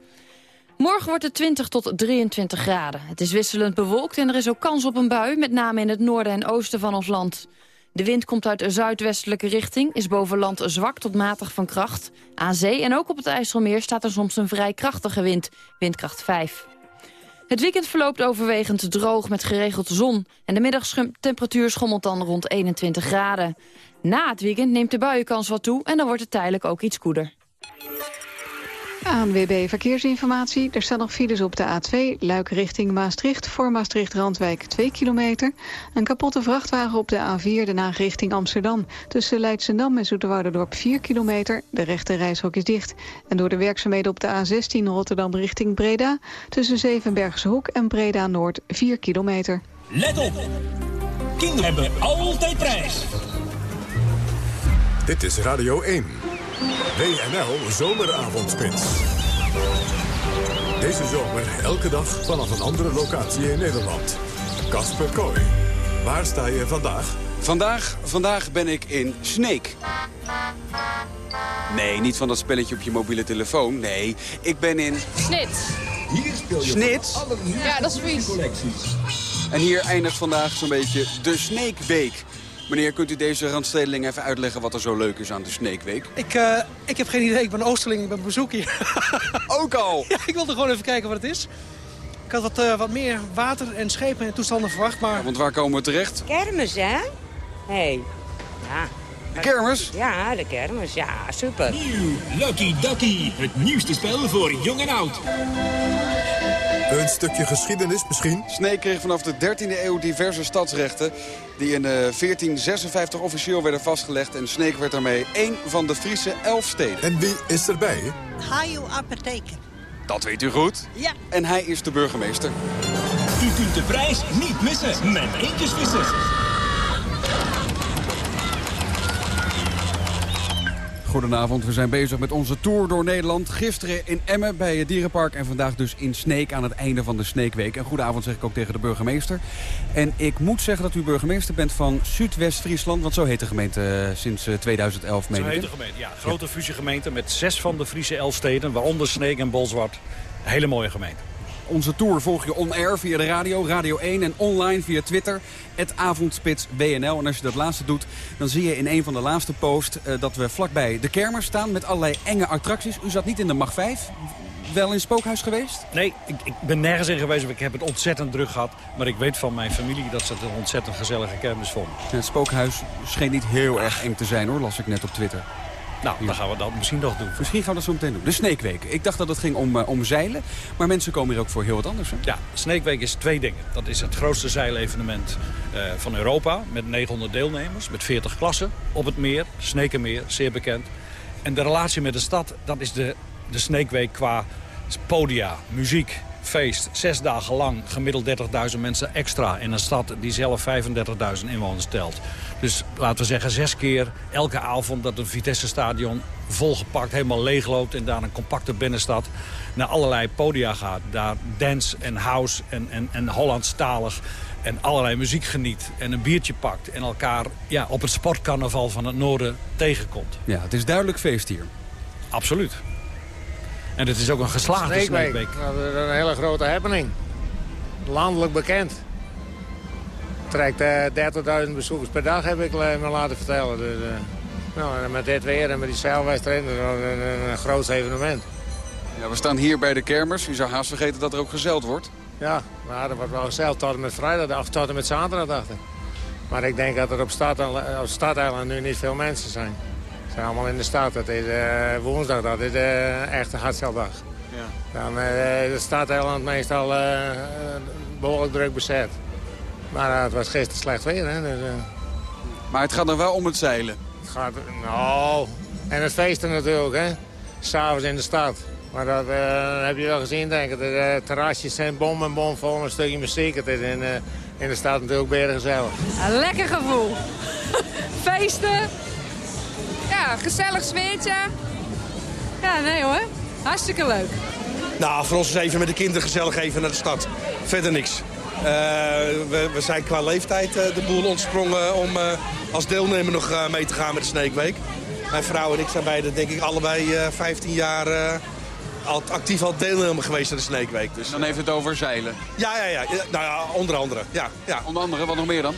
Morgen wordt het 20 tot 23 graden. Het is wisselend bewolkt en er is ook kans op een bui... met name in het noorden en oosten van ons land. De wind komt uit de zuidwestelijke richting, is boven land zwak tot matig van kracht. Aan zee en ook op het IJsselmeer staat er soms een vrij krachtige wind, windkracht 5. Het weekend verloopt overwegend droog met geregeld zon. En de middagtemperatuur schommelt dan rond 21 graden. Na het weekend neemt de buienkans wat toe en dan wordt het tijdelijk ook iets koeler. ANWB Verkeersinformatie. Er staan nog files op de A2, Luik richting Maastricht... voor Maastricht-Randwijk 2 kilometer. Een kapotte vrachtwagen op de A4, de richting Amsterdam. Tussen Leidschendam en Zoeterwouderdorp 4 kilometer. De rechte reishok is dicht. En door de werkzaamheden op de A16 Rotterdam richting Breda... tussen Zevenbergse Hoek en Breda-Noord 4 kilometer. Let op! Kinderen hebben altijd prijs. Dit is Radio 1. WNL Zomeravondspits. Deze zomer elke dag vanaf een andere locatie in Nederland. Kasper Kooi. Waar sta je vandaag? Vandaag, vandaag ben ik in Sneek. Nee, niet van dat spelletje op je mobiele telefoon. Nee, ik ben in... Snits. Hier speel je Snits? Ja, dat is Fries. En hier eindigt vandaag zo'n beetje de Sneekweek. Meneer, kunt u deze randstedeling even uitleggen wat er zo leuk is aan de Sneekweek? Ik, uh, ik heb geen idee. Ik ben Oosterling. Ik ben op bezoek hier. Ook al? Ja, ik wilde gewoon even kijken wat het is. Ik had wat, uh, wat meer water en schepen en toestanden verwacht, maar... Ja, want waar komen we terecht? Kermis, hè? Hé. Hey. Ja. De kermis? Ja, de kermis. Ja, super. Nieuw Lucky Ducky. Het nieuwste spel voor jong en oud. Een stukje geschiedenis misschien? Sneek kreeg vanaf de 13e eeuw diverse stadsrechten... die in 1456 officieel werden vastgelegd. En Sneek werd daarmee één van de Friese elf steden. En wie is erbij? Hajo Apotheker. Dat weet u goed. Ja. En hij is de burgemeester. U kunt de prijs niet missen met eentjesvissers. Goedenavond, we zijn bezig met onze tour door Nederland. Gisteren in Emmen bij het dierenpark en vandaag dus in Sneek aan het einde van de Sneekweek. En goedenavond zeg ik ook tegen de burgemeester. En ik moet zeggen dat u burgemeester bent van Zuidwest-Friesland, want zo heet de gemeente uh, sinds uh, 2011. Zo heet de gemeente, ja. Grote fusiegemeente met zes van de Friese elf steden, waaronder Sneek en Bolzwart. Hele mooie gemeente. Onze tour volg je on-air via de radio, Radio 1 en online via Twitter. Het avondspits WNL. En als je dat laatste doet, dan zie je in een van de laatste posts... Uh, dat we vlakbij de kermis staan met allerlei enge attracties. U zat niet in de Mag 5, wel in het spookhuis geweest? Nee, ik, ik, ben nergens in geweest. Ik heb het ontzettend druk gehad. Maar ik weet van mijn familie dat ze het een ontzettend gezellige kermis vonden. Het spookhuis scheen niet heel erg eng te zijn hoor, las ik net op Twitter. Nou, dan gaan we dat misschien nog doen. Misschien gaan we dat zo meteen doen. De Sneekweek. Ik dacht dat het ging om, uh, om zeilen. Maar mensen komen hier ook voor heel wat anders. Hè? Ja, Sneekweek is twee dingen. Dat is het grootste zeilevenement uh, van Europa. Met 900 deelnemers. Met 40 klassen. Op het meer. Sneekenmeer. Zeer bekend. En de relatie met de stad. Dat is de, de Sneekweek qua podia, muziek, feest. Zes dagen lang gemiddeld 30.000 mensen extra in een stad die zelf 35.000 inwoners telt. Dus laten we zeggen zes keer elke avond dat een Vitesse-stadion volgepakt, helemaal leegloopt... en daar een compacte binnenstad naar allerlei podia gaat. Daar dance en house en, en, en Hollandstalig en allerlei muziek geniet en een biertje pakt... en elkaar ja, op het sportcarnaval van het noorden tegenkomt. Ja, het is duidelijk feest hier. Absoluut. En het is ook een geslaagde Sneekweek. Dat is een hele grote happening. Landelijk bekend. Het trekt uh, 30.000 bezoekers per dag, heb ik me laten vertellen. Dus, uh, nou, en met dit weer en met die zeilwedstrijd, is een, een, een groot evenement. Ja, we staan hier bij de kermis. Je zou haast vergeten dat er ook gezeild wordt. Ja, maar er wordt wel gezeild tot en met vrijdag, of tot en met zaterdag, dacht ik. Maar ik denk dat er op Stadeiland nu niet veel mensen zijn. Zijn allemaal in de stad. Het is uh, woensdag, dat is uh, echt een hartzeildag. Ja. Dan uh, is Stadeiland meestal behoorlijk druk bezet. Maar het was gisteren slecht weer, hè. Dus, maar het gaat nog wel om het zeilen. gaat... Nou, en het feesten natuurlijk, hè. S'avonds in de stad. Maar dat uh, heb je wel gezien, denk ik. De uh, terrasjes zijn bom en bom vol, een stukje muziek. Het is in, uh, in de stad natuurlijk beter gezellig. Een lekker gevoel. Feesten. Ja, gezellig sfeertje. Ja, nee hoor. Hartstikke leuk. Nou, voor ons is even met de kinderen gezellig even naar de stad. Verder niks. Uh, we, we, zijn qua leeftijd uh, de boel ontsprongen om uh, als deelnemer nog mee te gaan met de Snake Week. Mijn vrouw en ik zijn beide, denk ik, allebei 15 jaar al actief al deelnemer geweest aan de Snake Week. Dus, dan heeft het over zeilen? Ja, ja, ja. Nou ja, onder andere. Ja, ja. Onder andere, wat nog meer dan?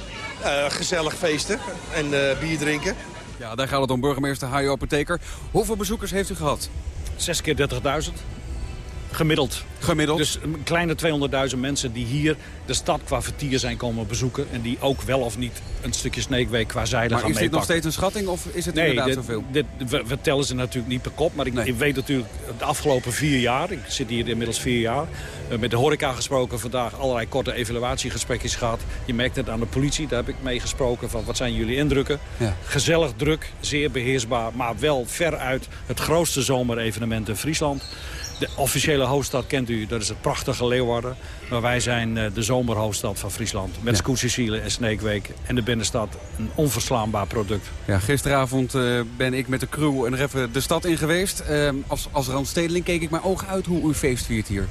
gezellig feesten en bier drinken. Ja, daar gaat het om. Burgemeester Hajo Apotheker. Hoeveel bezoekers heeft u gehad? 6 keer 30.000. Gemiddeld. Gemiddeld? Dus een kleine 200.000 mensen die hier de stad qua vertier zijn komen bezoeken. En die ook wel of niet een stukje sneekweek qua maar gaan meepakken. Maar is dit nog steeds een schatting of is het nee, inderdaad dit, zoveel? Dit, we, we, tellen ze natuurlijk niet per kop. Maar ik, nee. ik, weet natuurlijk de afgelopen vier jaar, ik zit hier inmiddels vier jaar... Uh, met de horeca gesproken vandaag, allerlei korte evaluatiegesprekjes gehad. Je merkt het aan de politie, daar heb ik mee gesproken. Van wat zijn jullie indrukken? Ja. Gezellig, druk, zeer beheersbaar. Maar wel veruit het grootste zomerevenement in Friesland. De officiële hoofdstad kent u, dat is het prachtige Leeuwarden. Maar wij zijn de zomerhoofdstad van Friesland. Met ja. Scoot en Sneekweek en de binnenstad een onverslaanbaar product. Ja, gisteravond uh, ben ik met de crew en er even de stad in geweest. Uh, als, als randstedeling keek ik mijn ogen uit hoe u feest viert hier.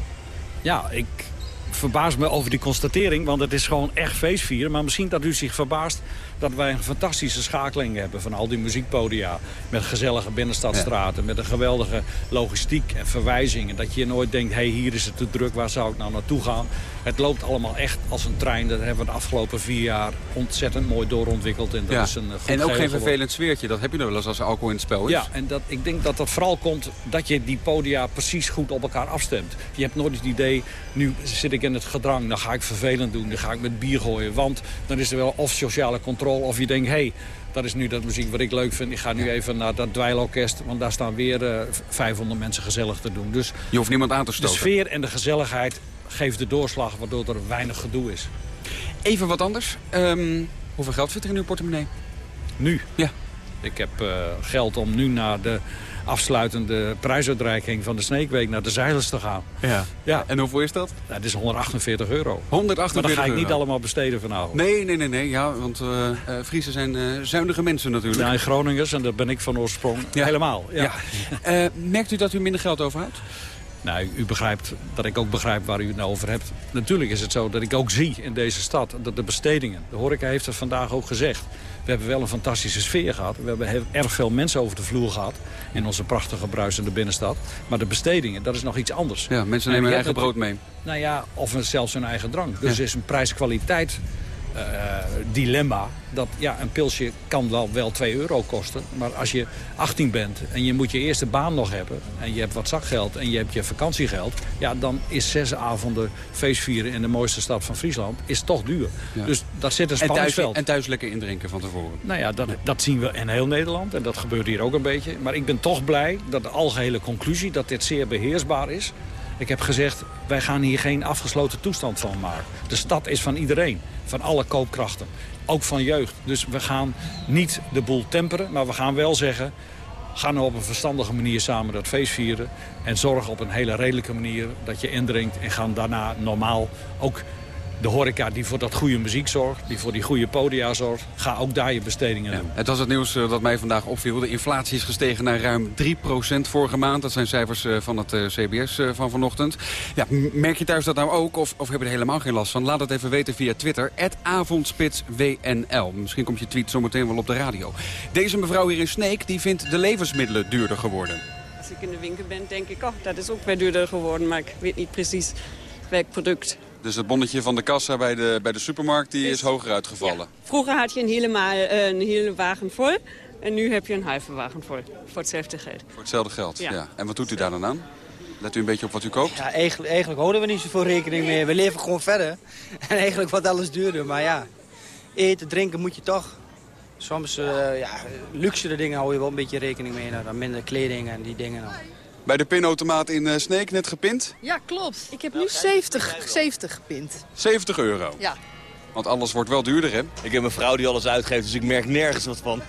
Ja, ik verbaas me over die constatering, want het is gewoon echt feestvieren. Maar misschien dat u zich verbaast dat wij een fantastische schakeling hebben van al die muziekpodia. Met gezellige binnenstadstraten, met een geweldige logistiek en verwijzingen. Dat je nooit denkt, hé, hey, hier is het te druk, waar zou ik nou naartoe gaan? Het loopt allemaal echt als een trein. Dat hebben we de afgelopen vier jaar ontzettend mooi doorontwikkeld. En, dat ja. is een goed en ook geen vervelend sfeertje, dat heb je nog wel eens als er alcohol in het spel is. Ja, en dat, ik denk dat dat vooral komt dat je die podia precies goed op elkaar afstemt. Je hebt nooit het idee, nu zit ik in het gedrang, dan ga ik vervelend doen. Dan ga ik met bier gooien, want dan is er wel of sociale controle of je denkt, hé, hey, dat is nu dat muziek wat ik leuk vind. Ik ga nu even naar dat dweilorkest, want daar staan weer uh, 500 mensen gezellig te doen. Dus je hoeft niemand aan te stoten. De sfeer en de gezelligheid geeft de doorslag, waardoor er weinig gedoe is. Even wat anders. Um, hoeveel geld zit er in uw portemonnee? Nu? Ja. Ik heb uh, geld om nu naar de afsluitende prijsuitreiking van de Sneekweek naar de Zeilers te gaan. Ja. ja. En hoeveel is dat? Nou, dat is 148 euro. 148 maar dat ga ik euro. niet allemaal besteden vanavond. Nee, nee, nee. nee. Ja, want uh, uh, Friesen zijn uh, zuinige mensen natuurlijk. Ja, Groningers, en dat ben ik van oorsprong ja. helemaal. Ja. ja. merkt u dat u minder geld overhoudt? Nou, u begrijpt dat ik ook begrijp waar u het nou over hebt. Natuurlijk is het zo dat ik ook zie in deze stad dat de bestedingen... de horeca heeft het vandaag ook gezegd. We hebben wel een fantastische sfeer gehad. We hebben erg veel mensen over de vloer gehad. In onze prachtige bruisende binnenstad. Maar de bestedingen, dat is nog iets anders. Ja, mensen nemen hun eigen brood mee. Nou ja, of zelfs hun eigen drank. Dus ja. is een prijs-kwaliteit dilemma. Dat ja, een pilsje kan wel, wel 2 euro kosten. Maar als je 18 bent en je moet je eerste baan nog hebben... en je hebt wat zakgeld en je hebt je vakantiegeld... ja, dan is zes avonden feestvieren in de mooiste stad van Friesland is toch duur. Ja. Dus dat zit een spanningsveld. En thuis, en thuis lekker indrinken van tevoren. Nou ja, dat, dat zien we in heel Nederland. En dat gebeurt hier ook een beetje. Maar ik ben toch blij dat de algehele conclusie... dat dit zeer beheersbaar is... Ik heb gezegd, wij gaan hier geen afgesloten toestand van maken. De stad is van iedereen, van alle koopkrachten. Ook van jeugd. Dus we gaan niet de boel temperen, maar we gaan wel zeggen... ga nou op een verstandige manier samen dat feest vieren... en zorg op een hele redelijke manier dat je indringt... en gaan daarna normaal ook de horeca die voor dat goede muziek zorgt, die voor die goede podia zorgt, ga ook daar je bestedingen doen. Ja, het was het nieuws uh, dat mij vandaag opviel. De inflatie is gestegen naar ruim 3% vorige maand. Dat zijn cijfers uh, van het uh, CBS van vanochtend. Ja, merk je thuis dat nou ook of, of heb je er helemaal geen last van? Laat het even weten via Twitter, avondspitswnl. Misschien komt je tweet zometeen wel op de radio. Deze mevrouw hier in Sneek die vindt de levensmiddelen duurder geworden. Als ik in de winkel ben, denk ik, oh, dat is ook weer duurder geworden. Maar ik weet niet precies welk product. Dus het bonnetje van de kassa bij de, bij de supermarkt die is, is hoger uitgevallen? Ja. Vroeger had je een hele, ma een hele wagen vol en nu heb je een halve wagen vol. Voor hetzelfde geld. Voor hetzelfde geld, ja. ja. En wat doet u daar dan aan? Let u een beetje op wat u koopt? Ja, eigenlijk, eigenlijk houden we niet zoveel rekening mee. We leven gewoon verder. En eigenlijk wordt alles duurder. Maar ja, eten, drinken moet je toch. Soms, uh, ja, luxere dingen hou je wel een beetje rekening mee. Nou, dan minder kleding en die dingen. Dan. Bij de pinautomaat in uh, Sneek net gepint? Ja, klopt. Ik heb nu 70, 70 gepint. 70 euro? Ja. Want alles wordt wel duurder, hè? Ik heb een vrouw die alles uitgeeft, dus ik merk nergens wat van.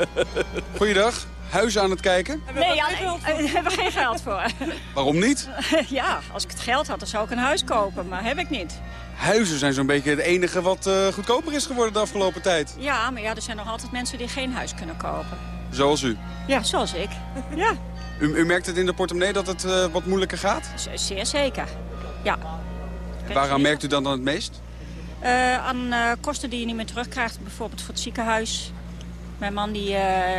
Goeiedag. Huizen aan het kijken? Nee, ja, nee, we hebben geen geld voor. Waarom niet? Ja, als ik het geld had, dan zou ik een huis kopen, maar heb ik niet. Huizen zijn zo'n beetje het enige wat eh, goedkoper is geworden de afgelopen tijd. Ja, maar ja, er zijn nog altijd mensen die geen huis kunnen kopen. Zoals u. Ja, zoals ik. Ja, U, u merkt het in de portemonnee dat het eh, wat moeilijker gaat? zeer zeker. Ja. Waaraan merkt u dan, dan het meest? Eh, aan eh, kosten die je niet meer terugkrijgt, bijvoorbeeld voor het ziekenhuis. Mijn man die,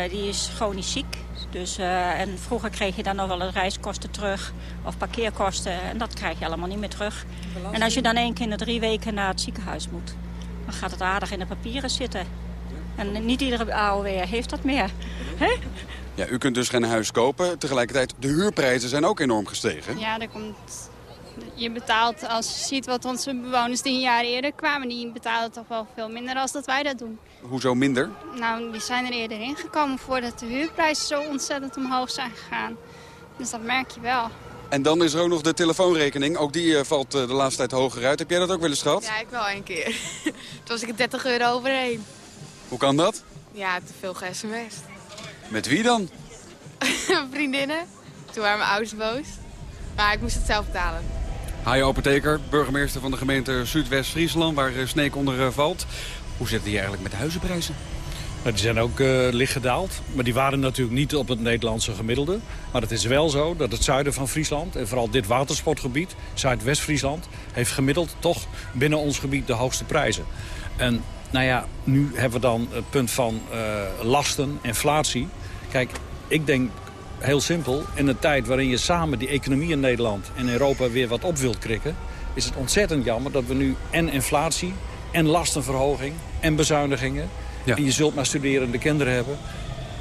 die is chronisch ziek. Dus, en vroeger kreeg je dan nog wel reiskosten terug of parkeerkosten. En dat krijg je allemaal niet meer terug. En als je dan één keer in de drie weken naar het ziekenhuis moet... dan gaat het aardig in de papieren zitten. En niet iedere AOW heeft dat meer. Hè? Ja, u kunt dus geen huis kopen. Tegelijkertijd, de huurprijzen zijn ook enorm gestegen. Ja, er komt... Je betaalt, als je ziet wat onze bewoners tien jaar eerder kwamen... die betalen toch wel veel minder als dat wij dat doen. Hoezo minder? Nou, die zijn er eerder ingekomen voordat de huurprijzen zo ontzettend omhoog zijn gegaan. Dus dat merk je wel. En dan is er ook nog de telefoonrekening. Ook die eh, valt eh, de laatste tijd hoger uit. Heb jij dat ook wel eens gehad? Ja, ik wel een keer. Toen was ik er 30 euro overheen. Hoe kan dat? Ja, te veel ge-sms'd. Met wie dan? Vriendinnen. Toen waren mijn ouders boos. Maar ik moest het zelf betalen. Hajo Apotheker, burgemeester van de gemeente Zuidwest-Friesland... waar eh, Sneek onder eh, valt. Hoe zit het hier eigenlijk met de huizenprijzen? Nou, die zijn ook eh, licht gedaald. Maar die waren natuurlijk niet op het Nederlandse gemiddelde. Maar het is wel zo dat het zuiden van Friesland... en vooral dit watersportgebied, Zuidwest-Friesland... heeft gemiddeld toch binnen ons gebied de hoogste prijzen. En nou ja, nu hebben we dan het punt van eh, lasten, inflatie. Kijk, ik denk heel simpel... in een tijd waarin je samen die economie in Nederland en Europa weer wat op wilt krikken... is het ontzettend jammer dat we nu en inflatie en lastenverhoging en bezuinigingen... en je zult maar studerende kinderen hebben...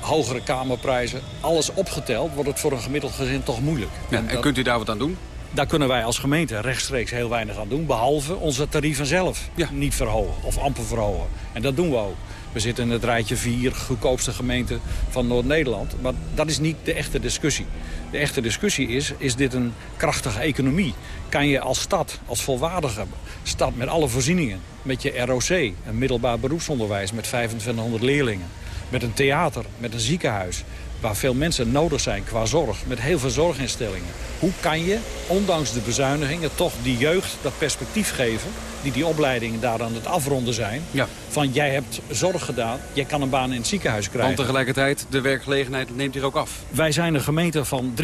hogere kamerprijzen, alles opgeteld... wordt het voor een gemiddeld gezin toch moeilijk. Ja, en dat- kunt u daar wat aan doen? daar kunnen wij als gemeente rechtstreeks heel weinig aan doen. Behalve onze tarieven zelf niet verhogen of amper verhogen. En dat doen we ook. We zitten in het rijtje vier goedkoopste gemeenten van Noord-Nederland. Maar dat is niet de echte discussie. De echte discussie is, is dit een krachtige economie? Kan je als stad, als volwaardige stad met alle voorzieningen... met je ROC, een middelbaar beroepsonderwijs met 2500 leerlingen... met een theater, met een ziekenhuis waar veel mensen nodig zijn qua zorg, met heel veel zorginstellingen. Hoe kan je, ondanks de bezuinigingen, toch die jeugd dat perspectief geven... die die opleidingen daar aan het afronden zijn... van jij hebt zorg gedaan, jij kan een baan in het ziekenhuis krijgen. Want tegelijkertijd, de werkgelegenheid neemt hier ook af. Wij zijn een gemeente van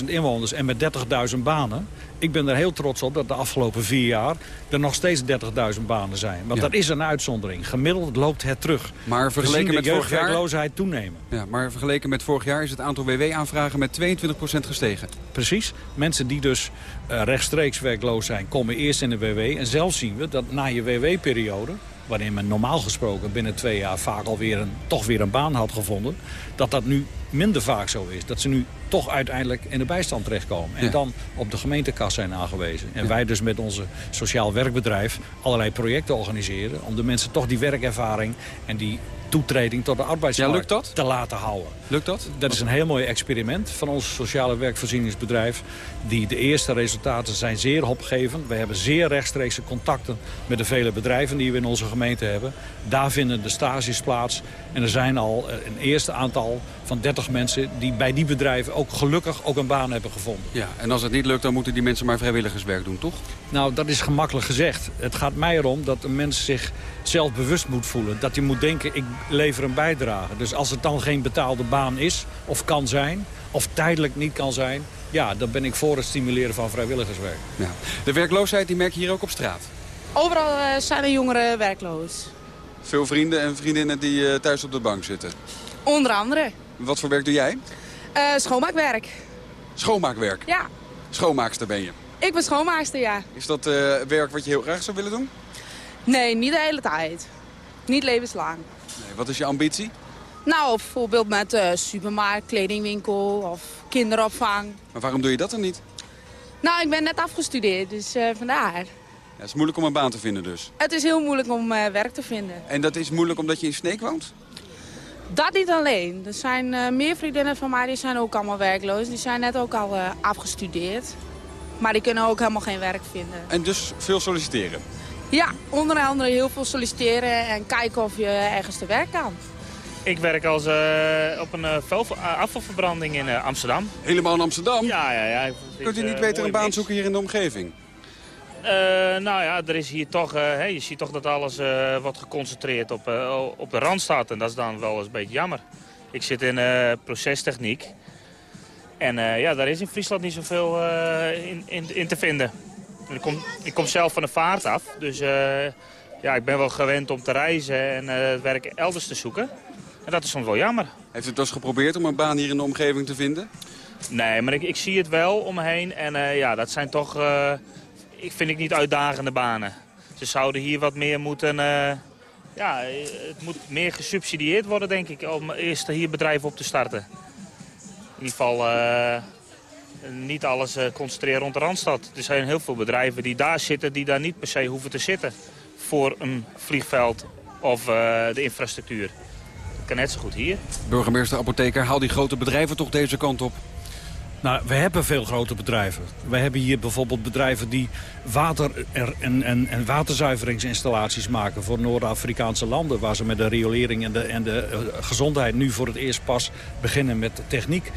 83.000 inwoners en met 30.000 banen. Ik ben er heel trots op dat de afgelopen vier jaar er nog steeds 30.000 banen zijn. Want Ja. dat is een uitzondering. Gemiddeld loopt het terug. Maar vergeleken met vorig jaar... toenemen. Ja, maar vergeleken met vorig jaar is het aantal WW-aanvragen met 22% gestegen. Precies. Mensen die dus eh, rechtstreeks werkloos zijn, komen eerst in de WW. En zelf zien we dat na je WW-periode, waarin men normaal gesproken binnen twee jaar vaak alweer een, toch weer een baan had gevonden, dat dat nu minder vaak zo is. Dat ze nu toch uiteindelijk in de bijstand terechtkomen. En Ja. dan op de gemeentekas zijn aangewezen. En Ja. wij dus met onze sociaal werkbedrijf allerlei projecten organiseren... om de mensen toch die werkervaring en die toetreding tot de arbeidsmarkt Ja, te laten houden. Lukt dat? Dat is een heel mooi experiment van ons sociale werkvoorzieningsbedrijf. Die de eerste resultaten zijn zeer hoopgevend. We hebben zeer rechtstreekse contacten met de vele bedrijven die we in onze gemeente hebben. Daar vinden de stages plaats. En er zijn al eh, een eerste aantal van 30 mensen die bij die bedrijven ook gelukkig ook een baan hebben gevonden. Ja, en als het niet lukt, dan moeten die mensen maar vrijwilligerswerk doen, toch? Nou, dat is gemakkelijk gezegd. Het gaat mij erom dat een mens zich zelf bewust moet voelen. Dat hij moet denken, ik lever een bijdrage. Dus als het dan geen betaalde baan is, of kan zijn, of tijdelijk niet kan zijn... ja, dan ben ik voor het stimuleren van vrijwilligerswerk. Ja. De werkloosheid die merk je hier ook op straat. Overal eh, zijn er jongeren werkloos. Veel vrienden en vriendinnen die eh, thuis op de bank zitten. Onder andere Wat voor werk doe jij? eh, schoonmaakwerk. Schoonmaakwerk. Ja, Schoonmaakster ben je. ik ben schoonmaakster, ja. Is dat eh, werk wat je heel graag zou willen doen? Nee, niet de hele tijd. Niet levenslang. Nee, wat is je ambitie? Nou, bijvoorbeeld met eh supermarkt, kledingwinkel of kinderopvang. Maar waarom doe je dat dan niet? Nou, ik ben net afgestudeerd, dus vandaar. Ja, het is moeilijk om een baan te vinden dus. Het is heel moeilijk om werk te vinden. En dat is moeilijk omdat je in Sneek woont? Dat niet alleen. Er zijn eh, meer vriendinnen van mij die zijn ook allemaal werkloos. Die zijn net ook al eh, afgestudeerd. Maar die kunnen ook helemaal geen werk vinden. En dus veel solliciteren? Ja, onder andere heel veel solliciteren en kijken of je ergens te werk kan. Ik werk als, uh, op een uh, afvalverbranding in uh, Amsterdam. Helemaal in Amsterdam? Ja, ja, ja. Kunt u niet beter een baan zoeken hier in de omgeving? Nou ja, er is hier toch, hey, je ziet toch dat alles wordt geconcentreerd op, op de Randstad. En dat is dan wel eens een beetje jammer. Ik zit in procestechniek. En ja, daar is in Friesland niet zoveel in, in, in te vinden. Ik kom, ik kom zelf van de vaart af, dus ja, ik ben wel gewend om te reizen en het werk elders te zoeken. En dat is soms wel jammer. Heeft u het dus geprobeerd om een baan hier in de omgeving te vinden? Nee, maar ik, ik zie het wel om me heen. En ja, dat zijn toch, ik vind ik niet uitdagende banen. Ze zouden hier wat meer moeten, uh, ja, het moet meer gesubsidieerd worden denk ik. Om eerst hier bedrijven op te starten. In ieder geval niet alles concentreren rond de Randstad. Er zijn heel veel bedrijven die daar zitten die daar niet per se hoeven te zitten. Voor een vliegveld of de infrastructuur kan net zo goed hier. Burgemeester Apotheker, haal die grote bedrijven toch deze kant op? Nou, we hebben veel grote bedrijven. We hebben hier bijvoorbeeld bedrijven die water- en, en, en waterzuiveringsinstallaties maken... voor Noord-Afrikaanse landen, waar ze met de riolering en de, en de eh, gezondheid... nu voor het eerst pas beginnen met techniek.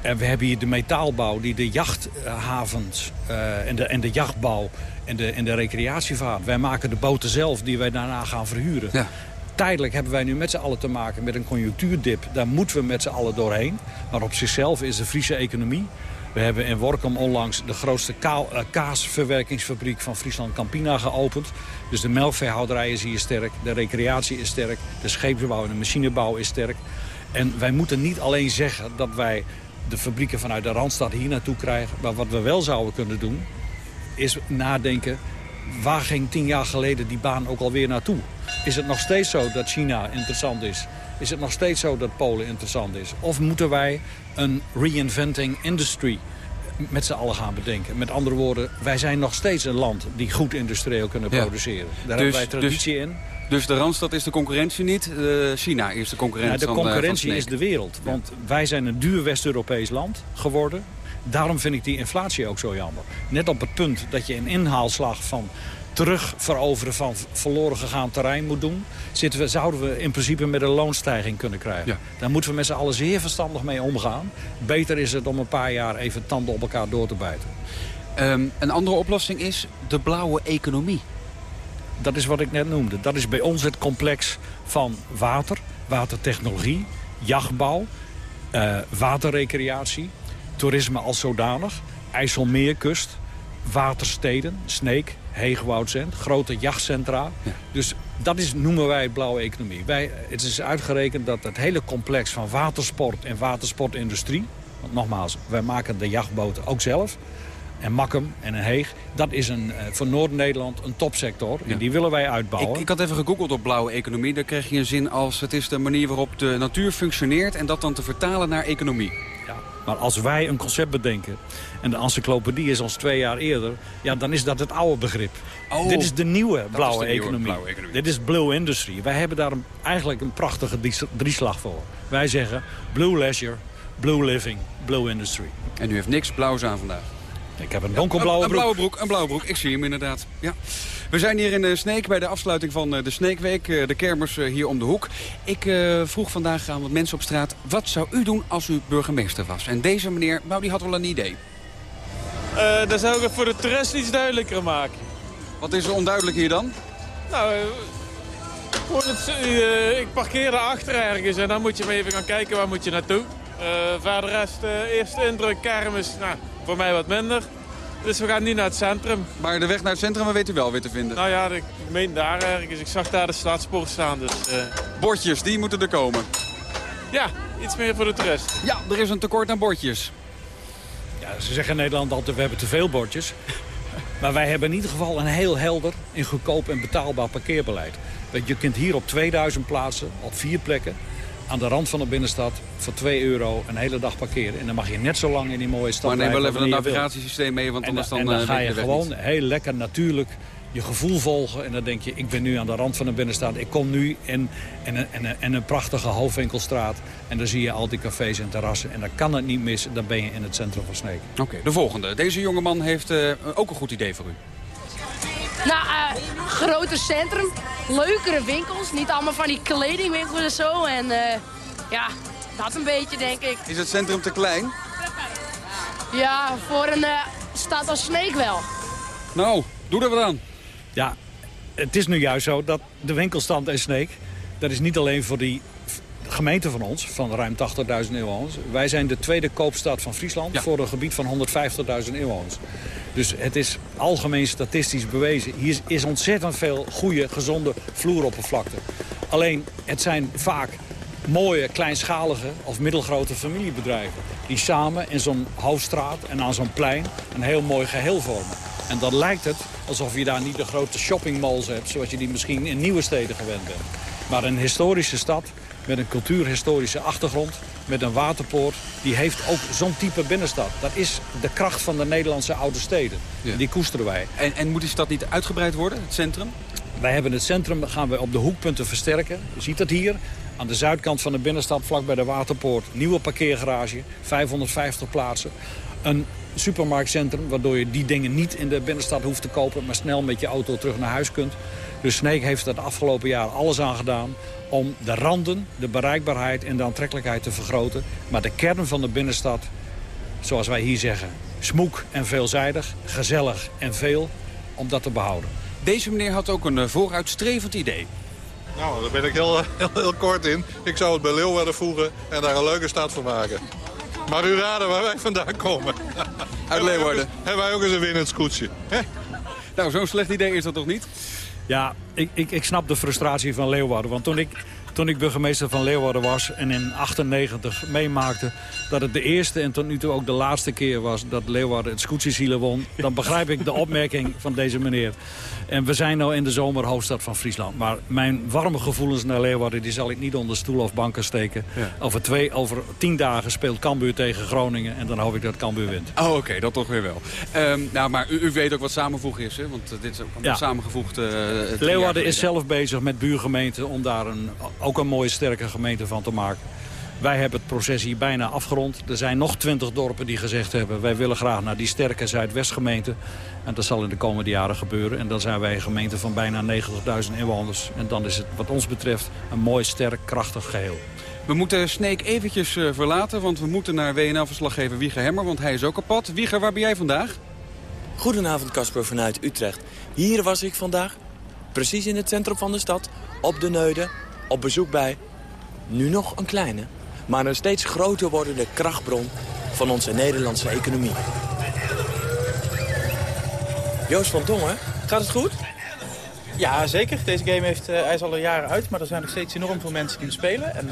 En we hebben hier de metaalbouw die de jachthavens uh, en, de, en de jachtbouw en de, en de recreatievaart. Wij maken de boten zelf die wij daarna gaan verhuren. Ja. Tijdelijk hebben wij nu met z'n allen te maken met een conjunctuurdip. Daar moeten we met z'n allen doorheen. Maar op zichzelf is de Friese economie... We hebben in Workum onlangs de grootste eh, kaasverwerkingsfabriek van Friesland Campina geopend. Dus de melkveehouderij is hier sterk, de recreatie is sterk, de scheepsbouw en de machinebouw is sterk. En wij moeten niet alleen zeggen dat wij de fabrieken vanuit de Randstad hier naartoe krijgen. Maar wat we wel zouden kunnen doen, is nadenken... waar ging tien jaar geleden die baan ook alweer naartoe? Is het nog steeds zo dat China interessant is? Is het nog steeds zo dat Polen interessant is? Of moeten wij een reinventing industry met z'n allen gaan bedenken? Met andere woorden, wij zijn nog steeds een land die goed industrieel kunnen produceren. Daar hebben dus- wij traditie dus, in. Dus de Randstad is de concurrentie niet, uh, China is de concurrentie ja, De concurrentie is de wereld. Want wij zijn een duur West-Europees land geworden. Daarom vind ik die inflatie ook zo jammer. Net op het punt dat je een inhaalslag van terug veroveren van verloren gegaan terrein moet doen... Zitten we, zouden we in principe met een loonstijging kunnen krijgen. Ja. Daar moeten we met z'n allen zeer verstandig mee omgaan. Beter is het om een paar jaar even tanden op elkaar door te bijten. Um, een andere oplossing is de blauwe economie. Dat is wat ik net noemde. Dat is bij ons het complex van water, watertechnologie, jachtbouw, uh, waterrecreatie, toerisme als zodanig, IJsselmeerkust, watersteden, Sneek, Heegwoudzend, grote jachtcentra. Dus dat is, noemen wij blauwe economie. Wij, het is uitgerekend dat het hele complex van watersport en watersportindustrie... want nogmaals, wij maken de jachtboten ook zelf... en Makkum en een Heeg, dat is een, eh, voor Noord-Nederland een topsector. En die willen wij uitbouwen. Ik, ik had even gegoogeld op blauwe economie. Daar kreeg je een zin als het is de manier waarop de natuur functioneert... en dat dan te vertalen naar economie. Maar als wij een concept bedenken... en de encyclopedie is ons twee jaar eerder... ja, dan is dat het oude begrip. Oh, Dit is de nieuwe blauwe, de nieuwe economie. blauwe economie. Dit is Blue Industry. Wij hebben daar een, eigenlijk een prachtige drieslag voor. Wij zeggen Blue Leisure, Blue Living, Blue Industry. En u heeft niks blauws aan vandaag? Ik heb een donkerblauwe een, broek. Een blauwe broek. Een blauwe broek. Ik zie hem inderdaad. Ja. We zijn hier in de Sneek bij de afsluiting van de Sneekweek. De kermers hier om de hoek. Ik uh, vroeg vandaag aan wat mensen op straat... wat zou u doen als u burgemeester was? En deze meneer, nou die had wel een idee. Uh, dan zou ik het voor de toerist iets duidelijker maken. Wat is er onduidelijk hier dan? Nou, uh, het, ik parkeer achter ergens en dan moet je maar even gaan kijken waar moet je naartoe. verder rest, eerste indruk, kermis, nou, voor mij wat minder. Dus we gaan nu naar het centrum. Maar de weg naar het centrum weet u wel weer te vinden? Nou ja, ik meen daar ergens. Ik zag daar de staatspoort staan. Dus, uh... Bordjes, die moeten er komen. Ja, iets meer voor de toerist. Ja, er is een tekort aan bordjes. Ja, ze zeggen in Nederland altijd, we hebben te veel bordjes. maar wij hebben in ieder geval een heel helder en goedkoop en betaalbaar parkeerbeleid. Je kunt hier op 2000 plaatsen, op vier plekken aan de rand van de binnenstad voor 2 euro een hele dag parkeren. En dan mag je net zo lang in die mooie stad Maar neem wel even een navigatiesysteem mee, want En, anders dan, en dan eh, ga je gewoon niet. heel lekker natuurlijk je gevoel volgen. En dan denk je, ik ben nu aan de rand van de binnenstad. Ik kom nu in, in, een, in, een, in een prachtige hoofdwinkelstraat. En dan zie je al die cafés en terrassen. En dan kan het niet mis. Dan ben je in het centrum van Sneek. Oké, de volgende. Deze jongeman heeft eh, ook een goed idee voor u. Nou, eh, groter centrum. Leukere winkels. Niet allemaal van die kledingwinkels en zo. En eh, ja, dat een beetje, denk ik. Is het centrum te klein? Ja, voor een eh, stad als Sneek wel. Nou, doe er wat aan. Ja, het is nu juist zo dat de winkelstand in Sneek... dat is niet alleen voor die gemeente van ons, van ruim 80.000 inwoners. Wij zijn de tweede koopstad van Friesland voor een gebied van 150.000 inwoners. Dus het is algemeen statistisch bewezen. Hier is ontzettend veel goede, gezonde vloeroppervlakte. Alleen, het zijn vaak mooie, kleinschalige of middelgrote familiebedrijven... die samen in zo'n hoofdstraat en aan zo'n plein een heel mooi geheel vormen. En dan lijkt het alsof je daar niet de grote shoppingmalls hebt... zoals je die misschien in nieuwe steden gewend bent. Maar een historische stad met een cultuurhistorische achtergrond... met een waterpoort, die heeft ook zo'n type binnenstad. Dat is de kracht van de Nederlandse oude steden. Die koesteren wij. En, en moet die stad niet uitgebreid worden, het centrum? Wij hebben het centrum gaan we op de hoekpunten versterken. Je ziet dat hier. Aan de zuidkant van de binnenstad, vlak bij de Waterpoort. Nieuwe parkeergarage, 550 plaatsen. Een supermarktcentrum, waardoor je die dingen niet in de binnenstad hoeft te kopen... maar snel met je auto terug naar huis kunt. Dus Sneek heeft er de afgelopen jaar alles aan gedaan om de randen, de bereikbaarheid en de aantrekkelijkheid te vergroten. Maar de kern van de binnenstad, zoals wij hier zeggen, smoek en veelzijdig, gezellig en veel, om dat te behouden. Deze meneer had ook een eh, vooruitstrevend idee. Nou, daar ben ik heel, heel, heel kort in. Ik zou het bij Leeuwarden voegen en daar een leuke stad van maken. Maar u raden waar wij vandaan komen. Uit Leeuwarden. Hebben wij ook eens een winnend scootje. Nou, zo'n slecht idee is dat toch niet? Ja, ik, ik, ik snap de frustratie van Leeuwarden. Want toen ik, toen ik burgemeester van Leeuwarden was en in 98 meemaakte... dat het de eerste en tot nu toe ook de laatste keer was dat Leeuwarden het scootjesielen won... dan begrijp ik de opmerking van deze meneer. En we zijn nu in de zomer hoofdstad van Friesland. Maar mijn warme gevoelens naar Leeuwarden die zal ik niet onder stoel of banken steken. Over, twee, over tien dagen speelt Cambuur tegen Groningen en dan hoop ik dat Cambuur wint. Oh, oké, dat toch weer wel. Ehm, nou, maar u, u, weet ook wat samenvoegen is, hè? Want uh, dit is ook een samengevoegd... Uh, Leeuwarden is zelf bezig met buurgemeenten om daar een, ook een mooie sterke gemeente van te maken. Wij hebben het proces hier bijna afgerond. Er zijn nog twintig dorpen die gezegd hebben... wij willen graag naar die sterke Zuidwestgemeente. En dat zal in de komende jaren gebeuren. En dan zijn wij een gemeente van bijna 90.000 inwoners. En dan is het wat ons betreft een mooi, sterk, krachtig geheel. We moeten Sneek eventjes uh, verlaten, want we moeten naar WNL-verslaggever Wieger Hemmer, want hij is ook kapot. Wieger, waar ben jij vandaag? Goedenavond, Casper, vanuit Utrecht. Hier was ik vandaag, precies in het centrum van de stad, op de Neude, op bezoek bij, nu nog een kleine, maar een steeds groter wordende krachtbron van onze Nederlandse economie. Joost van Dongen, gaat het goed? Ja, zeker. Deze game heeft, uh, hij is al een jaren uit, maar er zijn nog steeds enorm veel mensen die hem spelen. En uh,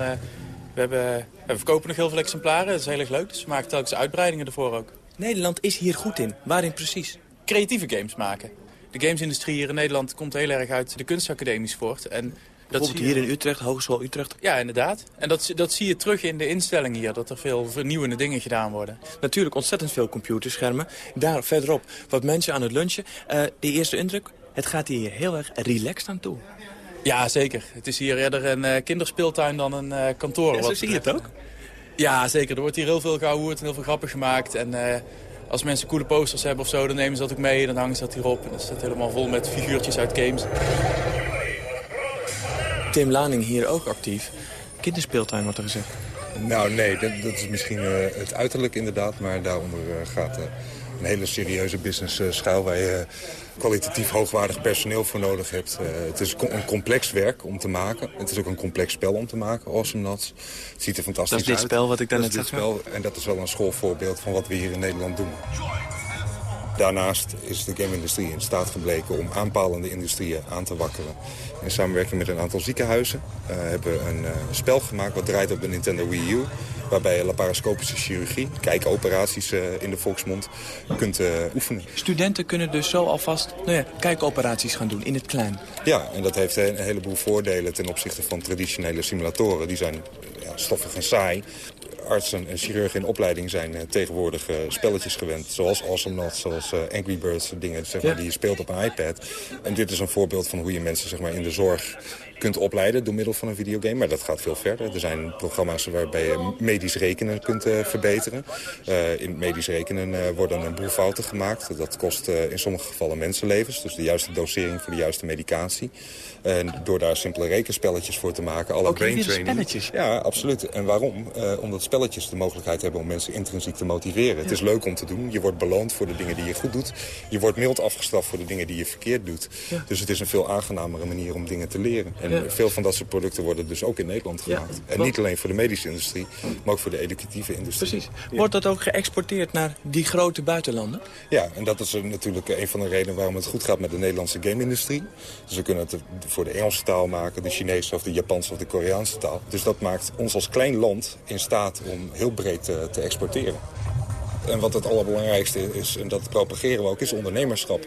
we, hebben, we verkopen nog heel veel exemplaren, dat is heel erg leuk. Dus we maken telkens uitbreidingen ervoor ook. Nederland is hier goed in. Waarin precies? Creatieve games maken. De gamesindustrie hier in Nederland komt heel erg uit de kunstacademies voort. En Bijvoorbeeld hier in Utrecht, Hogeschool Utrecht? Ja, inderdaad. En dat, dat zie je terug in de instelling hier, dat er veel vernieuwende dingen gedaan worden. Natuurlijk ontzettend veel computerschermen. Daar verderop wat mensen aan het lunchen. Uh, de eerste indruk, het gaat hier heel erg relaxed aan toe. Ja, zeker. Het is hier eerder een uh, kinderspeeltuin dan een uh, kantoor. Ja, zo zie je het ook? Ja, zeker. Er wordt hier heel veel gehoord en heel veel grappen gemaakt. En als mensen coole posters hebben of zo, dan nemen ze dat ook mee. Dan hangen ze dat hierop. En dat staat helemaal vol met figuurtjes uit games. Tim Laning hier ook actief. Kinderspeeltuin wordt er gezegd. Nou nee, dat, dat is misschien uh, het uiterlijk inderdaad. Maar daaronder uh, gaat uh, een hele serieuze business schuil... waar je kwalitatief hoogwaardig personeel voor nodig hebt. het is een complex werk om te maken. Het is ook een complex spel om te maken, Awesome Nuts. Het ziet er fantastisch uit. Dat is dit spel wat ik daarnet zag. spel En dat is wel een schoolvoorbeeld van wat we hier in Nederland doen. Daarnaast is de game-industrie in staat gebleken om aanpalende industrieën aan te wakkeren. In samenwerking met een aantal ziekenhuizen uh, hebben we een uh, spel gemaakt wat draait op de Nintendo Wii U. Waarbij je laparoscopische chirurgie, kijkoperaties uh, in de volksmond, kunt oefenen. Studenten kunnen dus zo alvast nou ja, kijkoperaties gaan doen in het klein. Ja, en dat heeft een heleboel voordelen ten opzichte van traditionele simulatoren. Die zijn ja, stoffig en saai artsen en chirurgen in opleiding zijn uh, tegenwoordig uh, spelletjes gewend. Zoals Awesome Nuts, zoals uh, Angry Birds, dingen zeg maar, die je speelt op een iPad. En dit is een voorbeeld van hoe je mensen zeg maar, in de zorg kunt opleiden door middel van een videogame. Maar dat gaat veel verder. Er zijn programma's waarbij je medisch rekenen kunt uh, verbeteren. Uh, in medisch rekenen uh, worden een boel fouten gemaakt. Dat kost in sommige gevallen mensenlevens. Dus de juiste dosering voor de juiste medicatie. En door daar simpele rekenspelletjes voor te maken. Alle Ook brain training. spelletjes? Ja, absoluut. En waarom? omdat spelletjes de mogelijkheid hebben om mensen intrinsiek te motiveren. Ja. Het is leuk om te doen. Je wordt beloond voor de dingen die je goed doet. Je wordt mild afgestraft voor de dingen die je verkeerd doet. Ja. Dus het is een veel aangenamere manier om dingen te leren. En ja. veel van dat soort producten worden dus ook in Nederland gemaakt. En niet alleen voor de medische industrie, maar ook voor de educatieve industrie. Precies. Wordt dat ook geëxporteerd naar die grote buitenlanden? Ja, en dat is natuurlijk een van de redenen waarom het goed gaat met de Nederlandse game-industrie. Dus we kunnen het voor de Engelse taal maken, de Chinese of de Japanse of de Koreaanse taal. Dus dat maakt ons als klein land in staat om heel breed te, te exporteren. En wat het allerbelangrijkste is, en dat propageren we ook, is ondernemerschap.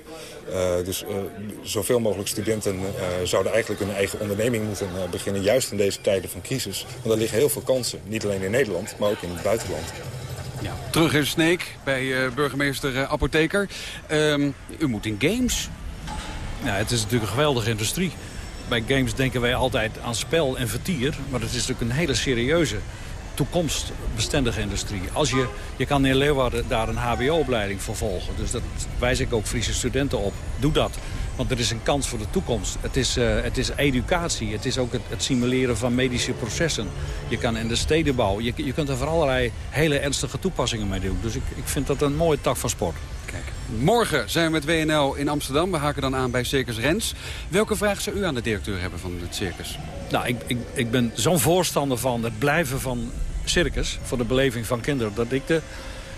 Uh, dus uh, zoveel mogelijk studenten uh, zouden eigenlijk hun eigen onderneming moeten beginnen. Juist in deze tijden van crisis. Want er liggen heel veel kansen. Niet alleen in Nederland, maar ook in het buitenland. Ja, terug in Sneek bij burgemeester Apotheker. Um, u moet in games. Nou, het is natuurlijk een geweldige industrie. Bij games denken wij altijd aan spel en vertier. Maar het is natuurlijk een hele serieuze toekomstbestendige industrie. Als je, je kan in Leeuwarden daar een hbo-opleiding voor volgen. Dus dat wijs ik ook Friese studenten op. Doe dat. Want er is een kans voor de toekomst. Het is, uh, het is educatie. Het is ook het, het, simuleren van medische processen. Je kan in de stedenbouw. Je, je kunt er voor allerlei hele ernstige toepassingen mee doen. Dus ik, ik vind dat een mooie tak van sport. Morgen zijn we met WNL in Amsterdam. We haken dan aan bij Circus Rens. Welke vraag zou u aan de directeur hebben van het circus? Nou, ik, ik, ik ben zo'n voorstander van het blijven van circus... voor de beleving van kinderen, dat ik de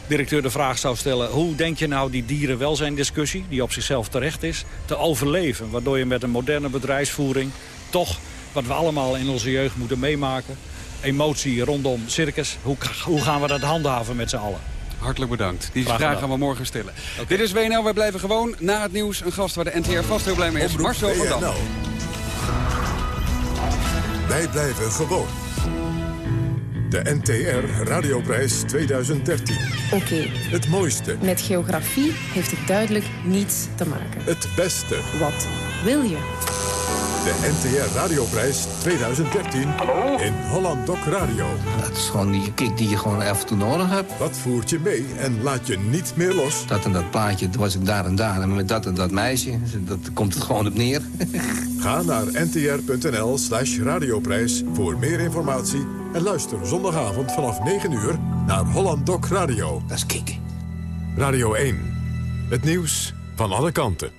directeur de vraag zou stellen... hoe denk je nou die dierenwelzijndiscussie, die op zichzelf terecht is... te overleven, waardoor je met een moderne bedrijfsvoering... toch, wat we allemaal in onze jeugd moeten meemaken... emotie rondom circus, hoe, hoe gaan we dat handhaven met z'n allen? Hartelijk bedankt. Die vraag gaan we morgen stellen. Okay. Dit is WNL, wij blijven gewoon na het nieuws. Een gast waar de NTR vast heel blij mee is. Marcel van Dam. Wij blijven gewoon. De NTR Radioprijs 2013. Oké. Okay. Het mooiste. Met geografie heeft het duidelijk niets te maken. Het beste. Wat wil je? De NTR Radioprijs 2013 Hallo? in Holland Doc Radio. Dat is gewoon die kick die je gewoon af en toe nodig hebt. Wat voert je mee en laat je niet meer los? Dat en dat plaatje was ik daar en daar. En met dat en dat meisje, dat komt het gewoon op neer. Ga naar ntr.nl slash radioprijs voor meer informatie... en luister zondagavond vanaf 9 uur naar Holland Doc Radio. Dat is kicken. Radio 1. Het nieuws van alle kanten.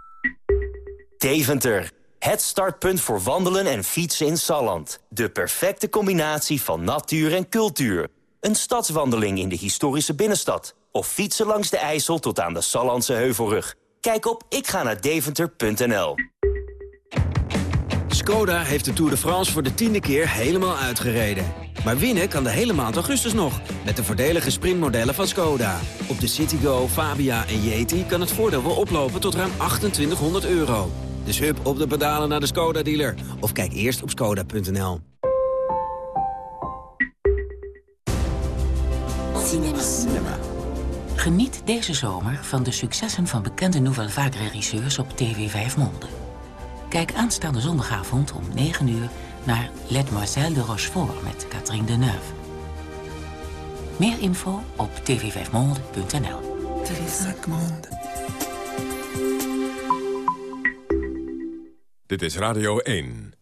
Deventer. Het startpunt voor wandelen en fietsen in Salland. De perfecte combinatie van natuur en cultuur. Een stadswandeling in de historische binnenstad. Of fietsen langs de IJssel tot aan de Sallandse Heuvelrug. Kijk op ikga-naar-deventer.nl. Skoda heeft de Tour de France voor de tiende keer helemaal uitgereden. Maar winnen kan de hele maand augustus nog, met de voordelige sprintmodellen van Skoda. Op de Citigo, Fabia en Yeti kan het voordeel wel oplopen tot ruim 2800 euro. Dus hup op de pedalen naar de Skoda-dealer. Of kijk eerst op skoda.nl. Cinema. Geniet deze zomer van de successen van bekende Nouvelle Vague-regisseurs op TV 5 Monde. Kijk aanstaande zondagavond om 9 uur naar Mademoiselle de Rochefort met Catherine Deneuve. Meer info op tv5monde.nl. Dit is Radio 1.